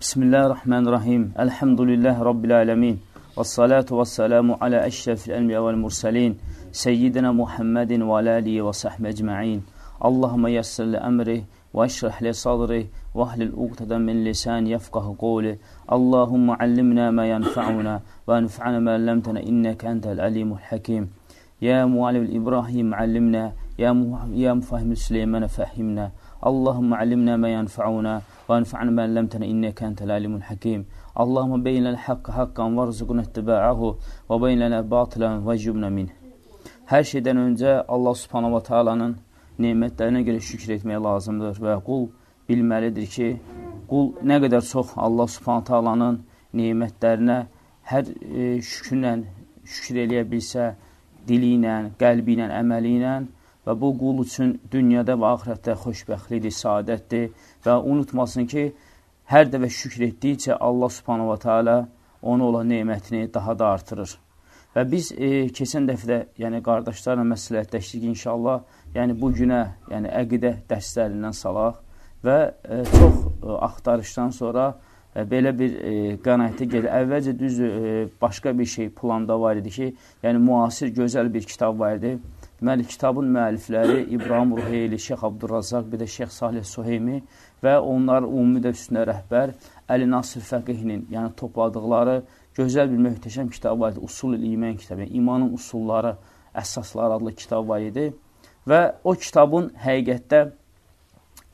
بسم الله الرحمن الرحيم الحمد لله رب العالمين والصلاة والسلام على أشرف الأنبياء والمرسلين سيدنا محمد وعلى آله وصحبه أجمعين اللهم يسر لأمره واشرح لي صدري واهلل من لسان يفقه قولي اللهم علمنا ما ينفعنا وانفعنا ما علمتنا إنك أنت العليم الحكيم يا معلم إبراهيم علمنا يا مفهم سليمان فهمنا اللهم علمنا ما ينفعنا وانفعنا ما علمتنا إنك أنت العليم الحكيم اللهم بين الحق حقا وارزقنا اتباعه وبين لنا باطلا vəcibna min. Hər şeydən öncə Allah subhanahu wa ta'alanın nemətlərinə görə şükür etmək lazımdır və qul bilməlidir ki, qul nə qədər çox Allah subhanahu wa ta'alanın nemətlərinə hər e, şükürlə şükür eləyə bilsə, dili ilə, qəlbi ilə, əməli ilə və bu qul üçün dünyada və axirətdə xoşbəxtlikdir, saadətdir və unutmasın ki, hər dəvə şükr etdikcə Allah subhanahu wa ta'ala ona olan neymətini daha da artırır. Və biz e, keçən dəfədə, yəni qardaşlarla məsləhətləşdik inşallah, yəni bu günə, yəni əqidə dərslərindən salaq və e, çox e, axtarışdan sonra E, belə bir e, qənaətə gedir. Əvvəlcə düz e, başqa bir şey planda var idi ki, yəni müasir gözəl bir kitab var idi. Deməli, kitabın müəllifləri İbrahim Ruheyli, Şeyx Abdurrazaq, bir də Şeyx Salih Suheymi və onlar ümumi də üstünə rəhbər Əli Nasir Fəqihinin, yəni topladıqları gözəl bir möhtəşəm kitab var idi. Usul-ül İmən kitabı, yəni imanın usulları, əsasları adlı kitab var idi. Və o kitabın həqiqətdə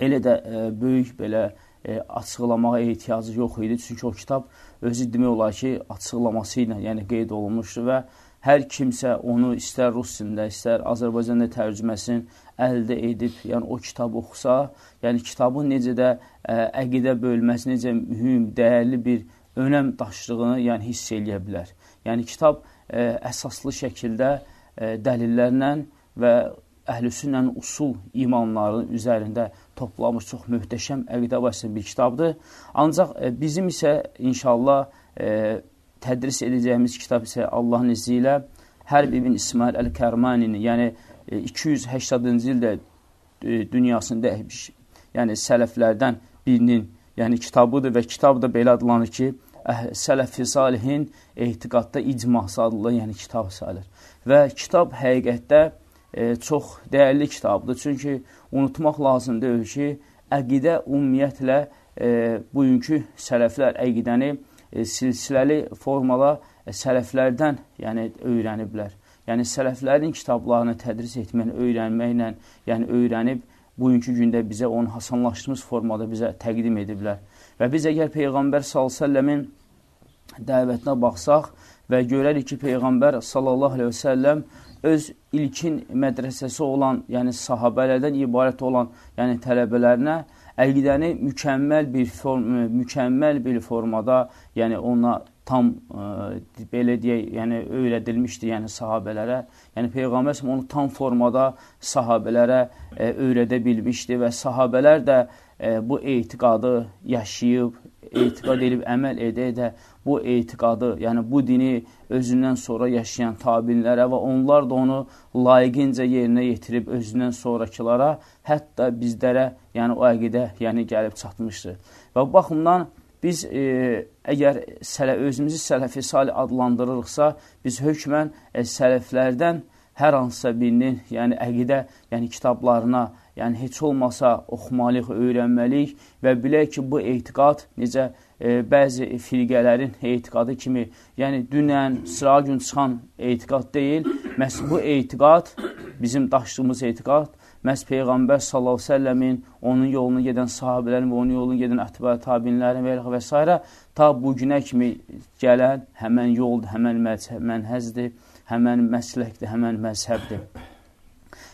elə də e, böyük belə e, açıqlamağa ehtiyacı yox idi. Çünki o kitab özü demək olar ki, açıqlaması ilə yəni qeyd olunmuşdur və hər kimsə onu istər rus dilində, istər Azərbaycanda tərcüməsini əldə edib, yəni o kitab oxusa, yəni kitabın necə də ə, əqidə bölməsi, necə mühüm, dəyərli bir önəm daşıdığını yəni hiss eləyə bilər. Yəni kitab ə, əsaslı şəkildə ə, dəlillərlə və əhlüsünnənin usul imanları üzərində toplamış çox möhtəşəm əqidə başlayan bir kitabdır. Ancaq e, bizim isə inşallah e, tədris edəcəyimiz kitab isə Allahın izi ilə Hərb ibn İsmail Əl-Kərmanini, yəni e, 280-cı ildə e, dünyasını dəymiş, yəni sələflərdən birinin yəni kitabıdır və kitab da belə adlanır ki, Sələf-i Salihin etiqadda icması adlı yəni kitab sayılır. Və kitab həqiqətdə e, çox dəyərli kitabdır. Çünki unutmaq lazım deyil ki, əqidə ümumiyyətlə e, bugünkü sələflər əqidəni e, silsiləli formada e, sələflərdən yəni, öyrəniblər. Yəni, sələflərin kitablarını tədris etməklə, öyrənməklə, yəni öyrənib bugünkü gündə bizə onu hasanlaşdırmış formada bizə təqdim ediblər. Və biz əgər Peyğəmbər s.ə.v-in dəvətinə baxsaq və görərik ki, Peyğəmbər s.ə.v öz ilkin mədrəsəsi olan, yəni sahabələrdən ibarət olan, yəni tələbələrinə əqidəni mükəmməl bir form, mükəmməl bir formada, yəni ona tam ə, e, belə deyək, yəni öyrədilmişdi, yəni sahabələrə. Yəni peyğəmbər onu tam formada sahabələrə ə, e, öyrədə bilmişdi və sahabələr də ə, e, bu etiqadı yaşayıb, etiqad edib əməl edə-edə bu etiqadı, yəni bu dini özündən sonra yaşayan tabinlərə və onlar da onu layiqincə yerinə yetirib özündən sonrakılara, hətta bizlərə, yəni o əqidə yəni gəlib çatmışdır. Və bu baxımdan biz e, əgər sələ, özümüzü sələfi salih adlandırırıqsa, biz hökmən e, sələflərdən hər hansısa birinin, yəni əqidə, yəni kitablarına, yəni heç olmasa oxumalıyıq, öyrənməliyik və bilək ki, bu etiqad necə e, bəzi firqələrin etiqadı kimi, yəni dünən, sıra gün çıxan etiqad deyil, məhz bu etiqad, bizim daşdığımız etiqad, məhz Peyğəmbər s.ə.v-in onun yolunu gedən sahabələrin və onun yolunu gedən ətbə tabinlərin və, və s. ta bu günə kimi gələn həmən yoldur, həmən mənhəzdir, həmən məsləkdir, həmən məzhəbdir.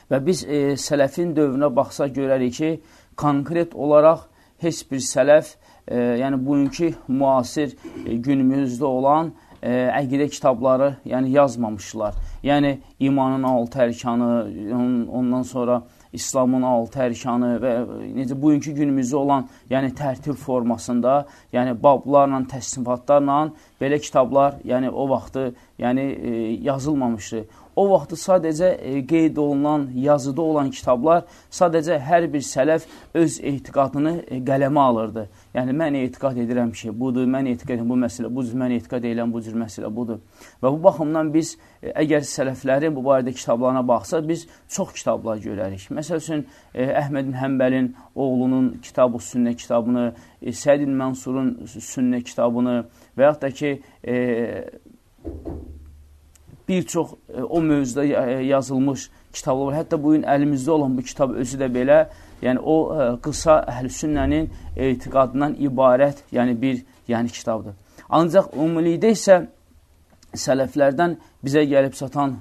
Və biz e, sələfin dövrünə baxsaq görərik ki, konkret olaraq heç bir sələf, e, yəni bugünkü müasir e, günümüzdə olan e, əqidə kitabları yəni yazmamışlar. Yəni imanın altı ərkanı, on, ondan sonra İslamın altı ərkanı və necə bugünkü günümüzdə olan yəni tərtib formasında, yəni bablarla, təsnifatlarla belə kitablar yəni o vaxtı yəni e, yazılmamışdı. O vaxtı sadəcə e, qeyd olunan, yazıda olan kitablar sadəcə hər bir sələf öz etiqadını e, qələmə alırdı. Yəni, mən etiqad edirəm ki, budur, mən etiqad edirəm bu məsələ, budur, mən etiqad edirəm bu cür məsələ, budur. Və bu baxımdan biz, e, əgər sələflərin bu barədə kitablarına baxsa, biz çox kitablar görərik. Məsəl üçün, Əhmədin Həmbəlin oğlunun kitab-ı sünnə kitabını, Sədin Mənsurun sünnə kitabını və yaxud da ki, e, bir çox e, o mövzuda e, yazılmış kitablar var. Hətta bugün əlimizdə olan bu kitab özü də belə, yəni o e, qısa əhl-sünnənin etiqadından ibarət, yəni bir yəni kitabdır. Ancaq ümumilikdə isə sələflərdən bizə gəlib satan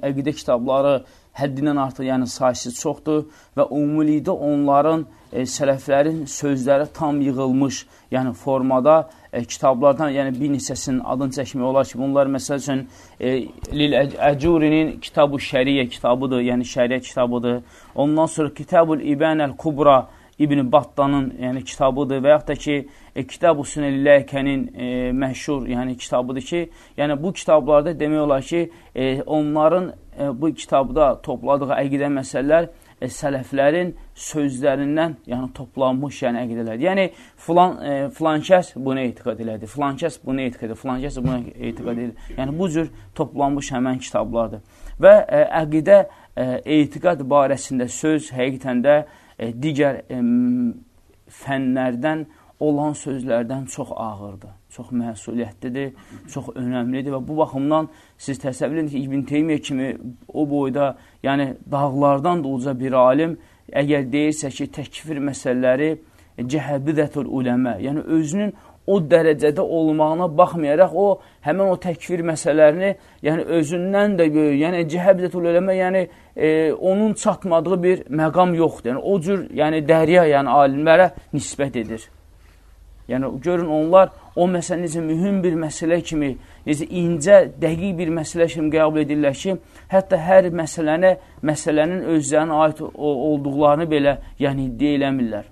əqidə kitabları həddindən artıq, yəni sayısı çoxdur və ümumilikdə onların e, sələflərin sözləri tam yığılmış, yəni formada e, kitablardan, yəni bir neçəsinin adını çəkmək olar ki, bunlar məsəl üçün e, Lil Əcurinin Kitab-ı Şəriyə kitabıdır, yəni şəriyə kitabıdır. Ondan sonra Kitab-ül İbənəl Kubra İbn Battanın yəni kitabıdır və yaxud da ki, e, Kitab-ı Sünəlləkənin e, məşhur yəni kitabıdır ki, yəni bu kitablarda demək olar ki, e, onların bu kitabda topladığı əqidə məsələlər e, sələflərin sözlərindən yəni toplanmış yəni əqidələr. Yəni filan e, filan kəs buna etiqad elədi, filan kəs buna etiqad edir, filan kəs buna etiqad edir. Yəni bu cür toplanmış həmən kitablardır. Və e, əqidə e, etiqad barəsində söz həqiqətən də e, digər e, fənlərdən olan sözlərdən çox ağırdır çox məsuliyyətlidir, çox önəmlidir və bu baxımdan siz təsəvvür edin ki, İbn Teymiyyə kimi o boyda, yəni dağlardan da uca bir alim əgər deyirsə ki, təkfir məsələləri cəhəbidətul uləmə, yəni özünün o dərəcədə olmağına baxmayaraq o həmən o təkfir məsələlərini, yəni özündən də böyük, yəni cəhəbidətul uləmə, yəni e, onun çatmadığı bir məqam yoxdur. Yəni o cür, yəni dərya, yəni alimlərə nisbət edir. Yəni görün onlar o məsələ necə mühüm bir məsələ kimi, necə incə, dəqiq bir məsələ kimi qəbul edirlər ki, hətta hər məsələni, məsələnin özlərinə aid olduqlarını belə yəni iddia eləmirlər.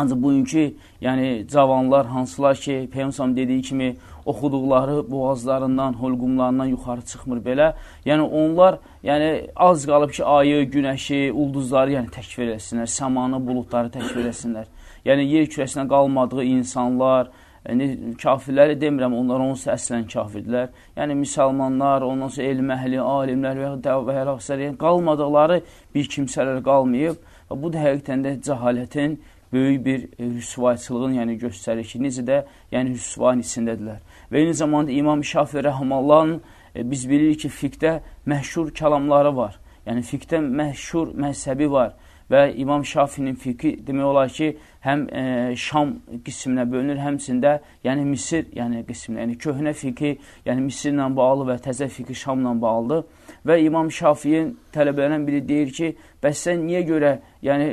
Ancaq bugünkü yəni cavanlar hansılar ki, Peyyamsam dediyi kimi oxuduqları boğazlarından, holqumlarından yuxarı çıxmır belə. Yəni onlar yəni az qalıb ki, ayı, günəşi, ulduzları yəni təkfir etsinlər, səmanı, buludları təkfir etsinlər yəni yer kürəsinə qalmadığı insanlar, yəni kafirləri demirəm, onlar onsuz əslən kafirdirlər. Yəni müsəlmanlar, ondan sonra elm əhli, alimlər və və həlasələr, yəni qalmadıqları bir kimsələr qalmayıb və bu da həqiqətən də cəhalətin böyük bir e, rüsvayçılığın yəni göstərir ki, necə də yəni rüsvanın içindədirlər. Və eyni zamanda İmam Şafi rəhmallahın e, biz bilirik ki, fiqdə məşhur kəlamları var. Yəni fiqdə məşhur məzhəbi var və İmam Şafinin fiqi demək olar ki, həm e, Şam qisminə bölünür, həmçində yəni Misir yəni qisminə, yəni köhnə fiqi, yəni Misirlə bağlı və təzə fiqi Şamla bağlıdır. Və İmam Şafiyin tələbələrindən biri deyir ki, bəs sən niyə görə, yəni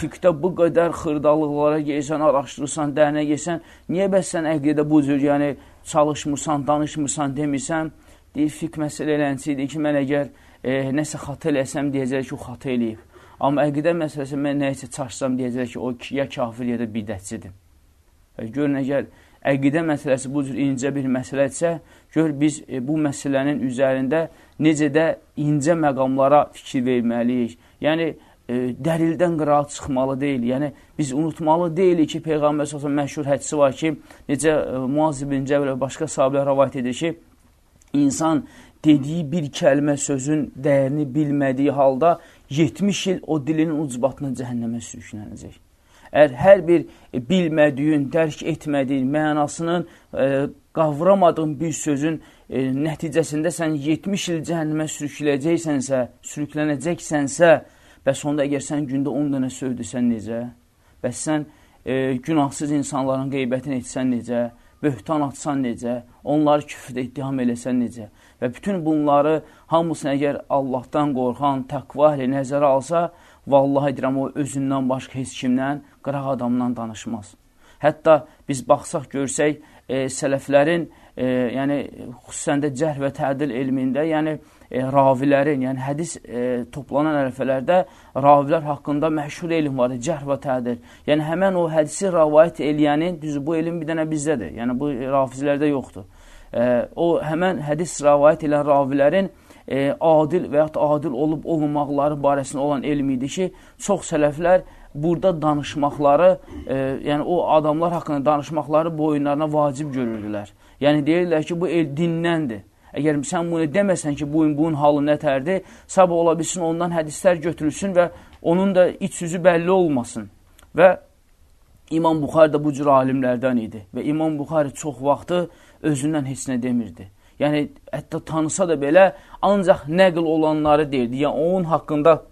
fiqdə bu qədər xırdalıqlara geysən, araşdırırsan, dərnə geysən, niyə bəs sən əqlidə bu cür, yəni çalışmırsan, danışmırsan, demirsən? Deyir, fiq məsələ eləncə idi ki, mən əgər e, nəsə xata eləsəm, deyəcək ki, o xata eləyib. Amma əqidə məsələsi mən nə isə çaşsam deyəcək ki, o ya kafir ya da bidətçidir. Və görün, əgər əqidə məsələsi bu cür incə bir məsələdirsə, gör biz e, bu məsələnin üzərində necə də incə məqamlara fikir verməliyik. Yəni, e, dərildən qıraat çıxmalı deyil. Yəni, biz unutmalı deyilik ki, Peyğəmbər səsən məşhur hədisi var ki, necə e, Muaz ibn Cəbr və başqa sahabələr rəvayət edir ki, insan dediyi bir kəlmə sözün dəyərini bilmədiyi halda 70 il o dilinin ucbatına cəhənnəmə sürüklənəcək. Əgər hər bir e, bilmədiyin, dərk etmədiyin, mənasının e, qavramadığın bir sözün e, nəticəsində sən 70 il cəhənnəmə sürükləyəcəksənsə, sürüklənəcəksənsə, bəs onda əgər sən gündə 10 dənə sövdüsən necə? Bəs sən e, günahsız insanların qeybətini etsən necə? Böhtan atsan necə? Onları küfrdə ittiham eləsən necə? Və bütün bunları hamısını əgər Allahdan qorxan, təqva əhli nəzərə alsa, vallahi deyirəm, o özündən başqa heç kimdən, qıraq adamdan danışmaz. Hətta biz baxsaq, görsək, e, sələflərin, e, yəni xüsusən də cərh və tədil elmində, yəni e, ravilərin, yəni hədis e, toplanan ərəfələrdə ravilər haqqında məşhur elm var, cərh və tədil. Yəni həmən o hədisi rəvayət eləyənin, düzü bu elm bir dənə bizdədir, yəni bu rafizlərdə yoxdur e, o həmən hədis rəvayət edən ravilərin e, adil və yaxud adil olub olmamaqları barəsində olan elm idi ki, çox sələflər burada danışmaqları, e, yəni o adamlar haqqında danışmaqları boyunlarına vacib görürdülər. Yəni deyirlər ki, bu el dinnəndir. Əgər sən bunu deməsən ki, bu bunun halı nətərdir, sabah ola bilsin ondan hədislər götürülsün və onun da iç yüzü bəlli olmasın. Və İmam Buxari da bu cür alimlərdən idi. Və İmam Buxari çox vaxtı özündən heç nə demirdi. Yəni, hətta tanısa da belə ancaq nəql olanları deyirdi. Yəni, onun haqqında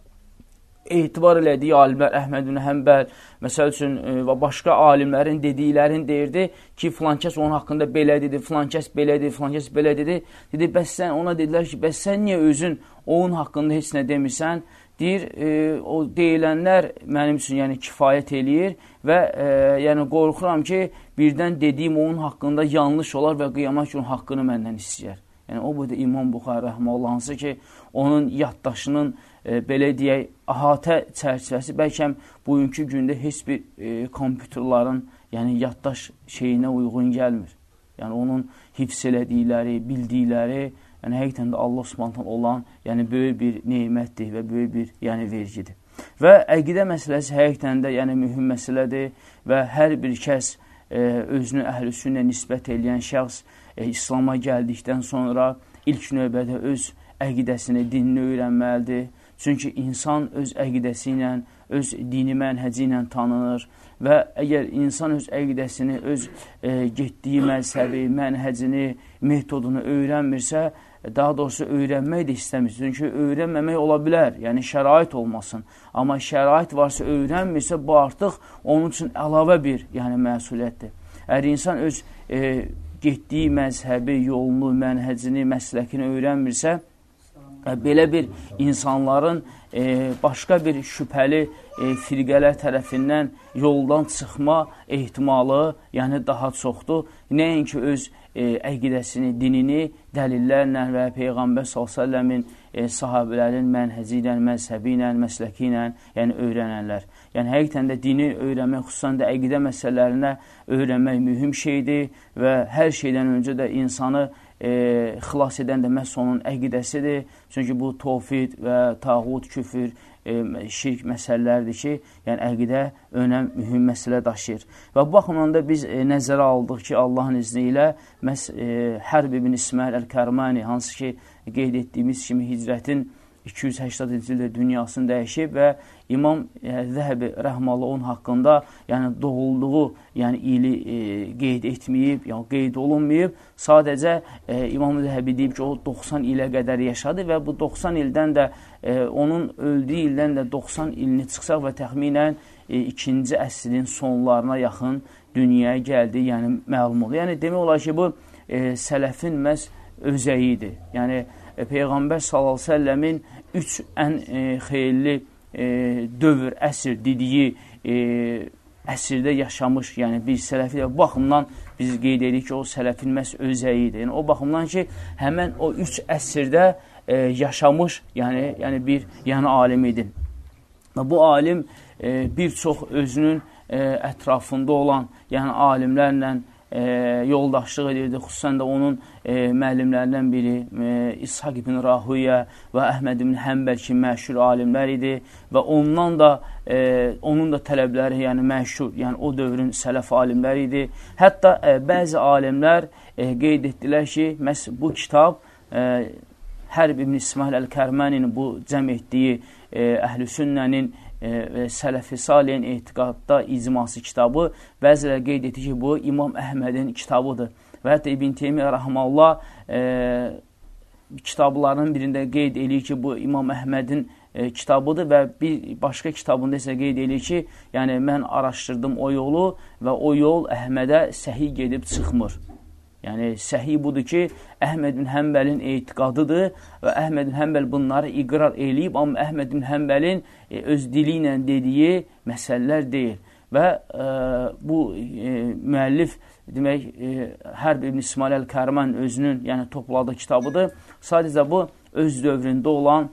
etibar elədiyi alimlər Əhməd ibn Həmbəl, məsəl üçün e, və başqa alimlərin dediklərini deyirdi ki, filan kəs onun haqqında belə dedi, filan kəs belə dedi, filan kəs belə dedi. Dedi, bəs sən ona dedilər ki, bəs sən niyə özün onun haqqında heç nə demirsən? Deyir, e, o deyilənlər mənim üçün yəni kifayət eləyir və e, yəni qorxuram ki, birdən dediyim onun haqqında yanlış olar və qiyamət günü haqqını məndən istəyər. Yəni o bu da İmam Buxari rəhməhullah hansı ki, onun yaddaşının e, belə deyək, əhatə çərçivəsi bəlkə bugünkü gündə heç bir e, kompüterların, yəni yaddaş şeyinə uyğun gəlmir. Yəni onun hifz elədikləri, bildikləri, yəni həqiqətən də Allah Subhanahu olan, yəni böyük bir nemətdir və böyük bir yəni vergidir. Və əqidə məsələsi həqiqətən də yəni mühüm məsələdir və hər bir kəs e, özünü əhlüsünnə nisbət edən şəxs e, İslama gəldikdən sonra ilk növbədə öz əqidəsini, dinini öyrənməlidir Çünki insan öz əqidəsi ilə, öz dini mənhəci ilə tanınır və əgər insan öz əqidəsini, öz e, getdiyi məzhəbi, mənhəcini, metodunu öyrənmirsə, daha doğrusu öyrənmək də istəmir. Çünki öyrənməmək ola bilər, yəni şərait olmasın. Amma şərait varsa öyrənmirsə, bu artıq onun üçün əlavə bir yəni, məsuliyyətdir. Əgər insan öz e, getdiyi məzhəbi, yolunu, mənhəcini, məsləkini öyrənmirsə, belə bir insanların e, başqa bir şübhəli e, firqələr tərəfindən yoldan çıxma ehtimalı yəni daha çoxdur. Nəinki öz e, əqidəsini, dinini dəlillərlə və Peyğəmbər s.ə.v-in e, sahabələrin mənhəzi ilə, məzhəbi ilə, məsləki ilə yəni öyrənənlər. Yəni, həqiqətən də dini öyrənmək, xüsusən də əqidə məsələlərinə öyrənmək mühüm şeydir və hər şeydən öncə də insanı e, xilas edən də məhz onun əqidəsidir. Çünki bu tovfid və tağut, küfür, e, şirk məsələlərdir ki, yəni əqidə önəm, mühüm məsələ daşıyır. Və bu baxımdan da biz e, nəzərə aldıq ki, Allahın izni ilə məhz e, Hərb ibn İsmail Əl-Kərmani, hansı ki, qeyd etdiyimiz kimi hicrətin 280-ci ildə dünyasını dəyişib və İmam e, Zəhəbi rəhmalı onun haqqında, yəni doğulduğu yəni ili e, qeyd etməyib, yəni qeyd olunmayıb. Sadəcə e, İmam Zəhəbi deyib ki, o 90 ilə qədər yaşadı və bu 90 ildən də e, onun öldüyü ildən də 90 ilini çıxsaq və təxminən e, ikinci əsrin sonlarına yaxın dünyaya gəldi, yəni məlum olur. Yəni demək olar ki, bu e, sələfin məhz özəyidir. Yəni e, Peyğəmbər s.ə.v-in üç ən e, xeyirli e, dövr, əsr dediyi e, əsrdə yaşamış, yəni bir sələfi bu baxımdan biz qeyd edirik ki, o sələfin məhz özəyidir. Yəni o baxımdan ki, həmən o üç əsrdə e, yaşamış, yəni yəni bir yəni alim idi. Və bu alim e, bir çox özünün e, ətrafında olan, yəni alimlərlə e, yoldaşlıq edirdi. Xüsusən də onun e, müəllimlərindən biri e, İshak ibn Rahüyə və Əhməd ibn Həmbəl kimi məşhur alimlər idi və ondan da e, onun da tələbləri, yəni məşhur, yəni o dövrün sələf alimləri idi. Hətta e, bəzi alimlər e, qeyd etdilər ki, məhz bu kitab e, Hərb ibn İsmail Əl-Kərməninin bu cəm etdiyi e, əhl-i sünnənin e, Sələfi Salihin etiqadda icması kitabı bəziləri qeyd etdi ki, bu İmam Əhmədin kitabıdır. Və hətta İbn Teymiyyə Rəhmallah e, kitablarının birində qeyd eləyir ki, bu İmam Əhmədin e, kitabıdır və bir başqa kitabında isə qeyd eləyir ki, yəni mən araşdırdım o yolu və o yol Əhmədə səhi gedib çıxmır. Yəni, səhi budur ki, Əhməd bin Həmbəlin etiqadıdır və Əhməd bin Həmbəl bunları iqrar eləyib, amma Əhməd bin Həmbəlin e, öz dili ilə dediyi məsələlər deyil. Və e, bu e, müəllif, demək, e, Hərb ibn İsmail Əl-Kərman özünün yəni, topladığı kitabıdır. Sadəcə bu, öz dövründə olan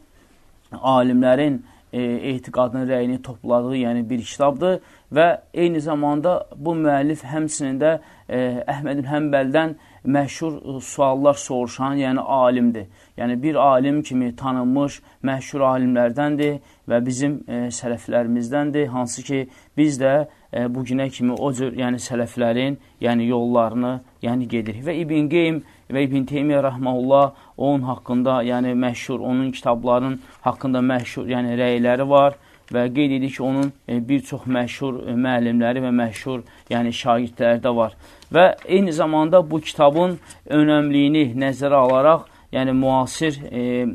alimlərin e, etiqadını, rəyini topladığı yəni bir kitabdır və eyni zamanda bu müəllif həmçinin də e, Əhmədin Həmbəldən məşhur e, suallar soruşan, yəni alimdir. Yəni bir alim kimi tanınmış məşhur alimlərdəndir və bizim e, sələflərimizdəndir. Hansı ki, biz də e, bu günə kimi o cür yəni sələflərin yəni yollarını yəni gedirik. Və İbn Qeym və İbn Teymiyyə rəhməhullah onun haqqında, yəni məşhur, onun kitablarının haqqında məşhur yəni rəyləri var və qeyd edik ki, onun e, bir çox məşhur e, müəllimləri və məşhur yəni şagirdləri də var. Və eyni zamanda bu kitabın önəmliyini nəzərə alaraq, yəni müasir e,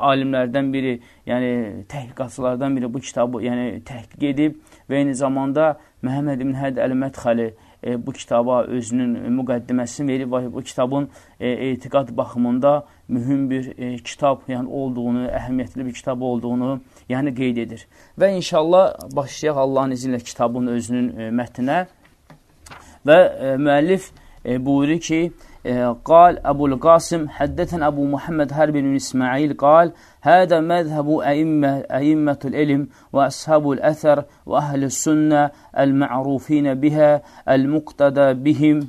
alimlərdən biri, yəni təhqiqatçılardan biri bu kitabı yəni təhqiq edib və eyni zamanda Məhəmməd ibn Həd Əl-Mədxəli e, bu kitaba özünün müqəddiməsini verib və bu kitabın e, etiqad baxımında mühüm bir e, kitab yəni olduğunu, əhəmiyyətli bir kitab olduğunu yəni qeyd edir. Və inşallah başlayaq Allahın izi ilə kitabın özünün e, mətninə və e, müəllif e, buyurur ki, قال أبو القاسم حدثنا أبو محمد هرب بن إسماعيل قال هذا مذهب أئمة, أئمة العلم وأصحاب الأثر وأهل السنة المعروفين بها المقتدى بهم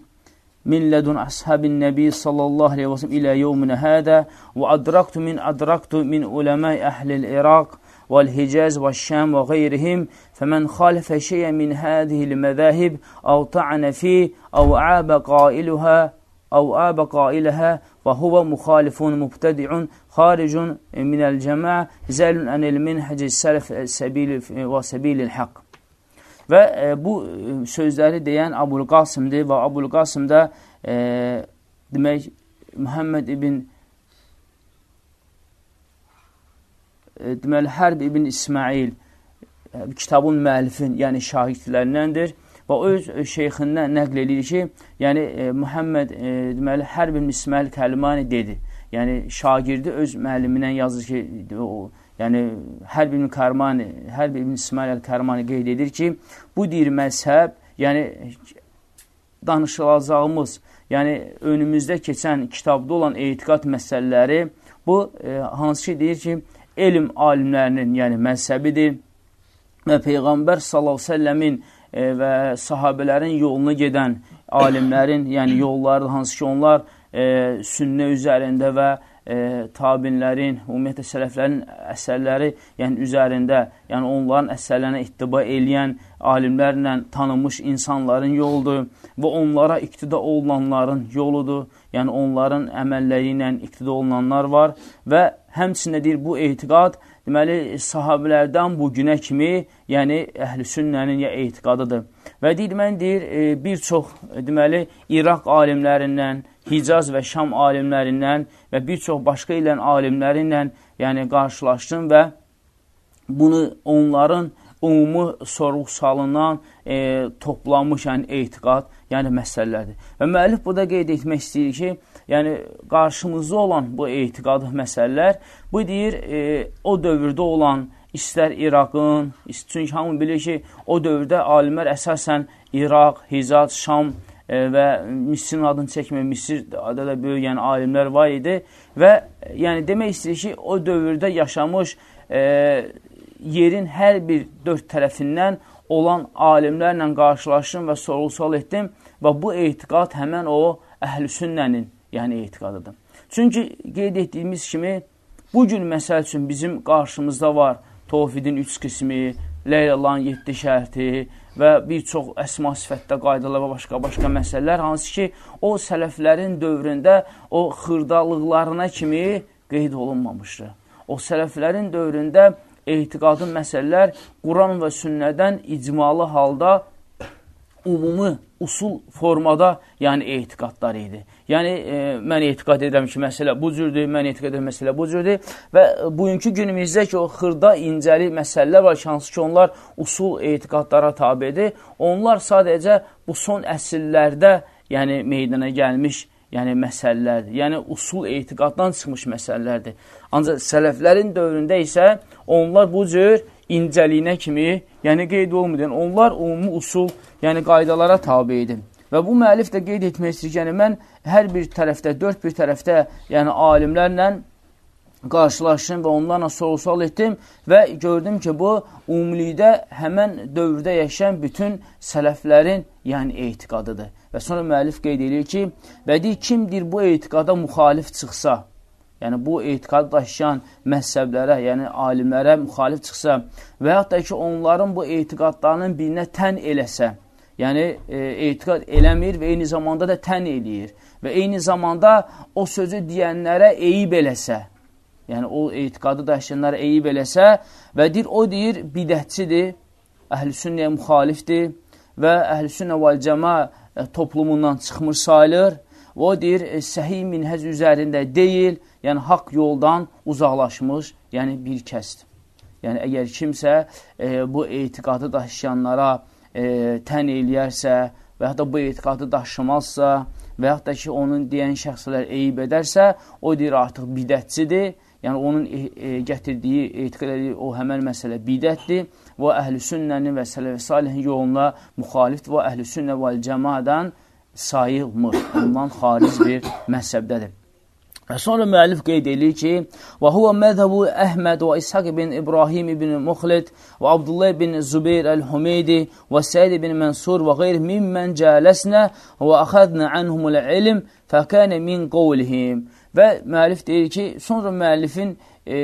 من لدن أصحاب النبي صلى الله عليه وسلم إلى يومنا هذا وأدركت من أدركت من علماء أهل العراق والحجاز والشام وغيرهم فمن خالف شيئا من هذه المذاهب أو طعن فيه أو عاب قائلها أو آب قائلها وهو مخالف مبتدع خارج من الجماعة زال عن المنهج السلف السبيل وسبيل الحق. Və bu sözləri deyən Abul Qasımdır və Abul Qasım da e, demək Muhammed ibn deməli Hərb ibn İsmail e, kitabın müəllifin, yəni şahidlərindəndir və öz şeyxindən nəql edir ki, yəni e, Muhammed e, deməli Hərb ibn İsmail Kəlmani dedi. Yəni şagirdi öz müəllimindən yazır ki, o yəni Hərb ibn Kərmani, Hərb ibn İsmail Əl-Kərmani qeyd edir ki, bu deyir məzhəb, yəni danışılacağımız, yəni önümüzdə keçən kitabda olan etiqat məsələləri bu e, hansı ki deyir ki, elm alimlərinin, yəni məzhəbidir və Peyğəmbər səlləmin e, və sahabələrin yolunu gedən alimlərin, yəni yolları hansı ki onlar e, sünnə üzərində və e, tabinlərin, ümumiyyətlə sələflərin əsərləri yəni üzərində, yəni onların əsərlərinə ittiba eləyən alimlərlə tanınmış insanların yoludur və onlara iqtida olunanların yoludur. Yəni onların əməlləri ilə iqtida olunanlar var və həmçində deyir bu etiqad deməli sahabilərdən bu günə kimi, yəni əhl-i sünnənin ya etiqadıdır. Və deyir, mən deyir, e, bir çox deməli İraq alimlərindən, Hicaz və Şam alimlərindən və bir çox başqa ilən alimləri ilə yəni, qarşılaşdım və bunu onların umumi sorğu salından e, toplanmış yəni, etiqad, yəni məsələlərdir. Və müəllif burada qeyd etmək istəyir ki, yəni qarşımızda olan bu etiqad məsələlər, bu deyir, e, o dövrdə olan istər İraqın, çünki hamı bilir ki, o dövrdə alimlər əsasən İraq, Hicaz, Şam, e, və Misirin adını çəkmə, Misirdə da böyük yəni, alimlər var idi və yəni demək istəyir ki, o dövrdə yaşamış e, yerin hər bir dörd tərəfindən olan alimlərlə qarşılaşdım və sorğu-sual etdim və bu etiqad həmən o əhl-i sünnənin yəni etiqadıdır. Çünki qeyd etdiyimiz kimi, bu gün məsəl üçün bizim qarşımızda var Tovhidin üç qismi, Leyla'ların yeddi şərti, və bir çox əsma sifətdə qaydalar və başqa-başqa məsələlər, hansı ki, o sələflərin dövründə o xırdalıqlarına kimi qeyd olunmamışdır. O sələflərin dövründə etiqadın məsələlər Quran və sünnədən icmalı halda umumi usul formada yəni etiqadlar idi. Yəni, e, mən etiqad edirəm ki, məsələ bu cürdür, mən etiqad edirəm məsələ bu cürdür və bugünkü günümüzdə ki, o xırda, incəli məsələlər var ki, hansı ki, onlar usul etiqadlara tabidir. Onlar sadəcə bu son əsillərdə yəni meydana gəlmiş yəni məsələlərdir. Yəni usul etiqaddan çıxmış məsələlərdir. Ancaq sələflərin dövründə isə onlar bu cür incəliyinə kimi, yəni qeyd. Yəni, onlar umumi usul, yəni qaydalara tabi idi. Və bu müəllif də qeyd etmək istəyir yəni mən hər bir tərəfdə, dörd bir tərəfdə, yəni alimlərlə qarşılaşdım və onlarla soru-sual etdim və gördüm ki, bu umumilikdə həmən dövrdə yaşayan bütün sələflərin yəni etiqadıdır. Və sonra müəllif qeyd edir ki, deyir, kimdir bu etiqada müxalif çıxsa, yəni bu etiqad daşıyan məhzəblərə, yəni alimlərə müxalif çıxsa və yaxud da ki, onların bu etiqadlarının birinə tən eləsə, yəni e, etiqad eləmir və eyni zamanda da tən eləyir və eyni zamanda o sözü deyənlərə eyib eləsə, yəni o etiqadı daşıyanlara eyib eləsə və deyir, o deyir, bidətçidir, əhl-i sünnəyə müxalifdir və əhl-i sünnə vəl-cəma e, toplumundan çıxmış sayılır və o deyir, e, səhi minhəz üzərində deyil, yəni haqq yoldan uzaqlaşmış, yəni bir kəsdir. Yəni, əgər kimsə e, bu etiqadı daşıyanlara e, tən eləyərsə və da bu etiqadı daşımazsa və da ki, onun deyən şəxslər eyib edərsə, o deyir, artıq bidətçidir yəni onun e, e, gətirdiyi, etiqad etdiyi o həmən məsələ bidətdir və əhl-i sünnənin və sələf-i salihin yoluna müxalifdir və əhl-i sünnə və cəmadan sayılmır. Ondan xaric bir məhzəbdədir. Və sonra müəllif qeyd edir ki, və huvə məzhəbu Əhməd və İshaq ibn İbrahim ibn Muxlid və Abdullah ibn Zübeyr əl-Humeydi və Səid ibn Mənsur və qeyr mimmən cələsnə və əxədnə anhumul ilm fəkənə min qovlihim. Və müəllif deyir ki, sonra müəllifin e,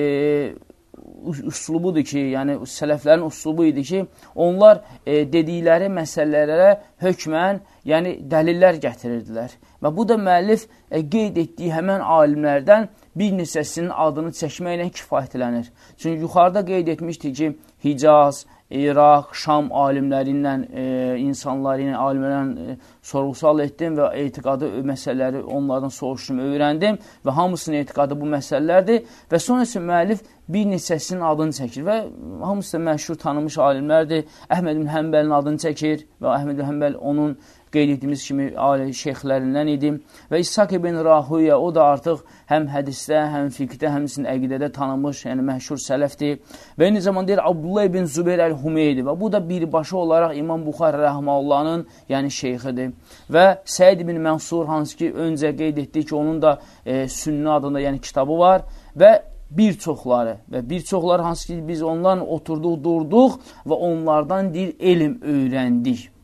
üslubudur ki, yəni sələflərin üslubu idi ki, onlar e, dedikləri məsələlərə hökmən, yəni dəlillər gətirirdilər. Və bu da müəllif e, qeyd etdiyi həmən alimlərdən bir neçəsinin adını çəkməklə kifayətlənir. Çünki yuxarıda qeyd etmişdi ki, Hicaz, İraq, Şam alimlərindən, e, insanları ilə, alimlərlə e, sorğu-sual etdim və etiqadı məsələləri onlardan soruşdum, öyrəndim və hamısının etiqadı bu məsələlərdir və sonra isə müəllif bir neçəsinin adını çəkir və hamısı da məşhur tanınmış alimlərdir. Əhməd ibn Həmbəlin adını çəkir və Əhməd ibn Həmbəl onun qeyd etdiyimiz kimi ali şeyxlərindən idi. Və İshak ibn Rahuyə, o da artıq həm hədisdə, həm fiqdə, həmsin əqidədə tanınmış, yəni məhşur sələfdir. Və eyni zamanda deyir, Abdullah ibn Zübeyr əl-Humeydi və bu da birbaşa olaraq İmam Buxar rəhməllahının yəni şeyxidir. Və Səid ibn Mənsur, hansı ki, öncə qeyd etdik ki, onun da e, Sünnə adında yəni kitabı var və bir çoxları və bir çoxları hansı ki, biz onlarla oturduq, durduq və onlardan deyir, elm öyrəndik.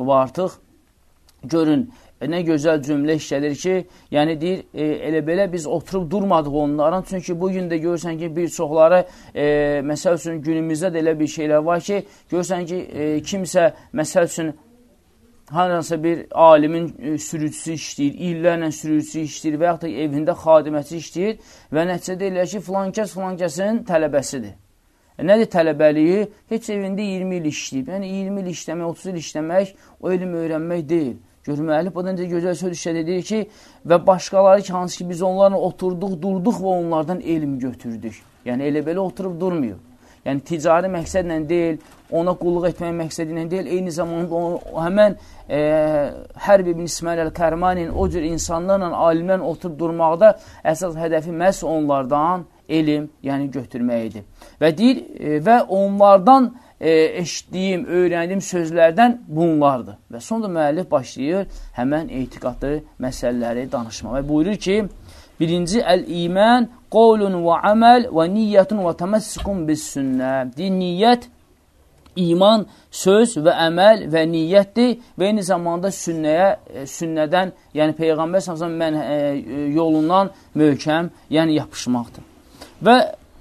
Bu artıq görün e, nə gözəl cümlə işlədir ki, yəni deyir, e, elə belə biz oturub durmadıq onların, çünki bugün də görürsən ki, bir çoxları, e, məsəl üçün günümüzdə də elə bir şeylər var ki, görürsən ki, e, kimsə, məsəl üçün, hansısa bir alimin e, sürücüsü işləyir, illərlə sürücüsü işləyir və yaxud da evində xadiməsi işləyir və nəticədə elə ki, filan kəs filan kəsin tələbəsidir. E, nədir tələbəliyi? Heç evində 20 il işləyib. Yəni 20 il işləmək, 30 il işləmək o elm öyrənmək deyil. Gör, müəllif o da necə gözəl söz işlədi, deyir ki, və başqaları ki, hansı ki, biz onlarla oturduq, durduq və onlardan elm götürdük. Yəni, elə belə oturub durmuyor. Yəni, ticari məqsədlə deyil, ona qulluq etmək məqsədi ilə deyil, eyni zamanda o, həmən e, Hərb ibn İsmail əl-Kərmanin o cür insanlarla, alimlərlə oturub durmaqda əsas hədəfi məhz onlardan elm, yəni götürməyidir. Və deyir, e, və onlardan e, eşitdiyim, öyrəndiyim sözlərdən bunlardır. Və sonra müəllif başlayır həmən etiqatlı məsələləri danışmağa. Buyurur ki, birinci, əl-imən qovlun və əməl və niyyətun və təməssükun bis sünnə. Deyir, niyyət, iman, söz və əməl və niyyətdir və eyni zamanda sünnəyə, e, sünnədən, yəni Peyğəmbər s.ə.v mən e, yolundan möhkəm, yəni yapışmaqdır. Və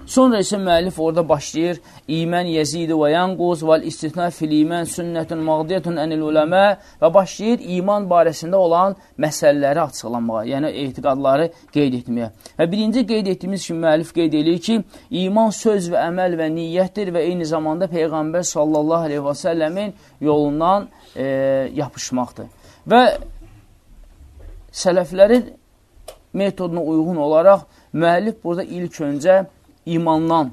sonra isə müəllif orada başlayır, İmən yəzidi və yanquz vəl istitna fil imən sünnətun mağdiyyətun ənil uləmə və başlayır iman barəsində olan məsələləri açıqlamağa, yəni etiqadları qeyd etməyə. Və birinci qeyd etdiyimiz kimi müəllif qeyd edir ki, iman söz və əməl və niyyətdir və eyni zamanda Peyğəmbər sallallahu aleyhi və səlləmin yolundan e, yapışmaqdır. Və sələflərin metoduna uyğun olaraq müəllif burada ilk öncə imandan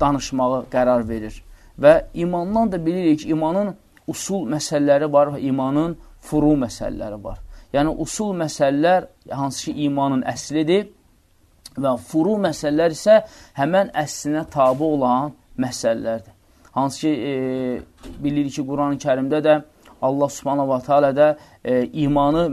danışmağı qərar verir. Və imandan da bilirik ki, imanın usul məsələləri var və imanın furu məsələləri var. Yəni, usul məsələlər hansı ki, imanın əslidir və furu məsələlər isə həmən əslinə tabi olan məsələlərdir. Hansı ki, e, bilirik ki, Quran-ı kərimdə də Allah subhanahu wa ta'ala da e, imanı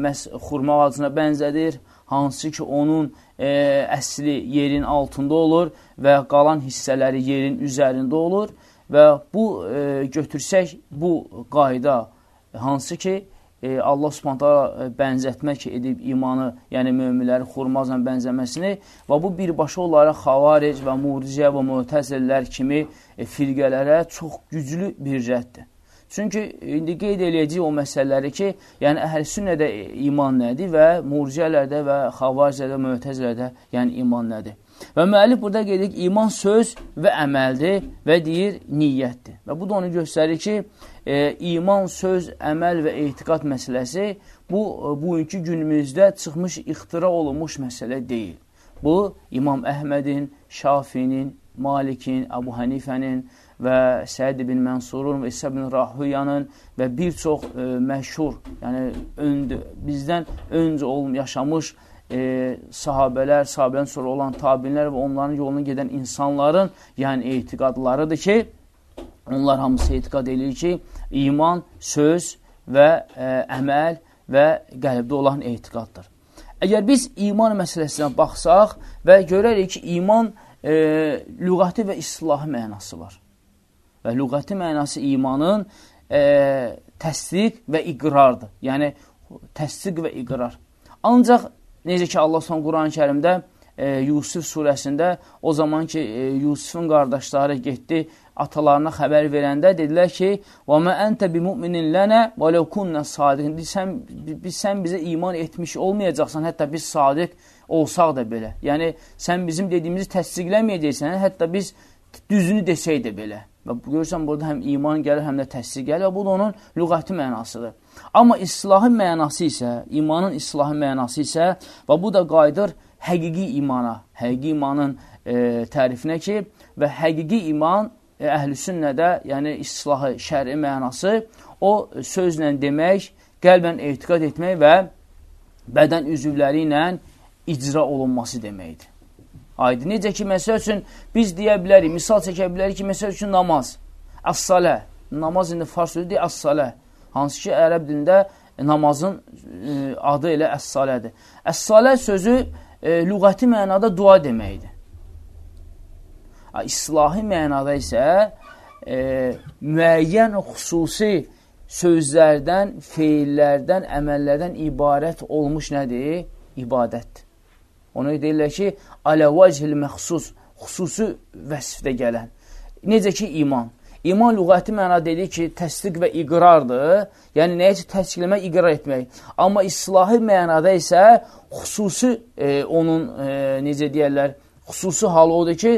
xurma ağacına bənzədir, hansı ki onun e, əsli yerin altında olur və qalan hissələri yerin üzərində olur və bu e, götürsək bu qayda hansı ki e, Allah subhanətə bənzətmək edib imanı, yəni möminləri xurmazla bənzəməsini və bu birbaşa olaraq xavaric və murciə və mütəzillər kimi e, firqələrə çox güclü bir rəddir. Çünki indi qeyd eləyəcək o məsələləri ki, yəni əhl-sünnədə iman nədir və murciələrdə və xavaricədə, mötəzilədə yəni iman nədir. Və müəllif burada qeyd edir iman söz və əməldir və deyir niyyətdir. Və bu da onu göstərir ki, e, iman, söz, əməl və etiqat məsələsi bu, bugünkü günümüzdə çıxmış, ixtira olunmuş məsələ deyil. Bu, İmam Əhmədin, Şafinin, Malikin, Əbu Hənifənin, və Səid ibn Mənsurun və İsa ibn Rahuyanın və bir çox e, məşhur, yəni öndə, bizdən öncə olum, yaşamış e, sahabələr, sahabədən sonra olan tabinlər və onların yoluna gedən insanların yəni etiqadlarıdır ki, onlar hamısı etiqad edir ki, iman, söz və e, əməl və qəlbdə olan etiqaddır. Əgər biz iman məsələsinə baxsaq və görərik ki, iman e, lüğəti və islahi mənası var. Və lüğəti mənası imanın e, təsdiq və iqrardır. Yəni, təsdiq və iqrar. Ancaq, necə ki, Allah son Quran-ı kərimdə e, Yusuf surəsində o zaman ki, e, Yusufun qardaşları getdi, atalarına xəbər verəndə dedilər ki, "Və mə əntə bi mu'minin lənə və law kunna sadiqin." Sən biz sən bizə iman etmiş olmayacaqsan, hətta biz sadiq olsaq da belə. Yəni sən bizim dediyimizi təsdiqləməyəcəksən, hətta biz düzünü desək də belə. Və görürsən, burada həm iman gəlir, həm də təsdiq gəlir və bu da onun lüğəti mənasıdır. Amma islahın mənası isə, imanın islahı mənası isə və bu da qayıdır həqiqi imana, həqiqi imanın e, tərifinə ki, və həqiqi iman e, əhl-i sünnədə, yəni islahı, şəri mənası, o sözlə demək, qəlbən etiqad etmək və bədən üzvləri ilə icra olunması deməkdir. Aydın. Necə ki, məsəl üçün biz deyə bilərik, misal çəkə bilərik ki, məsəl üçün namaz. Əs-salə. Namaz indi fars sözü deyil, əs-salə. Hansı ki, ərəb dilində namazın e, adı elə əs-salədir. Əs-salə sözü e, lüğəti mənada dua deməkdir. İslahi mənada isə e, müəyyən xüsusi sözlərdən, feillərdən, əməllərdən ibarət olmuş nədir? İbadətdir. Ona deyirlər ki, aləvəcil məxsus, xüsusi vəsfdə gələn. Necə ki, iman. İman lüğəti məna dedi ki, təsdiq və iqrardır. Yəni, nəyə ki, təsdiqləmək, iqrar etmək. Amma islahi mənada isə xüsusi e, onun, e, necə deyərlər, xüsusi halı odur ki,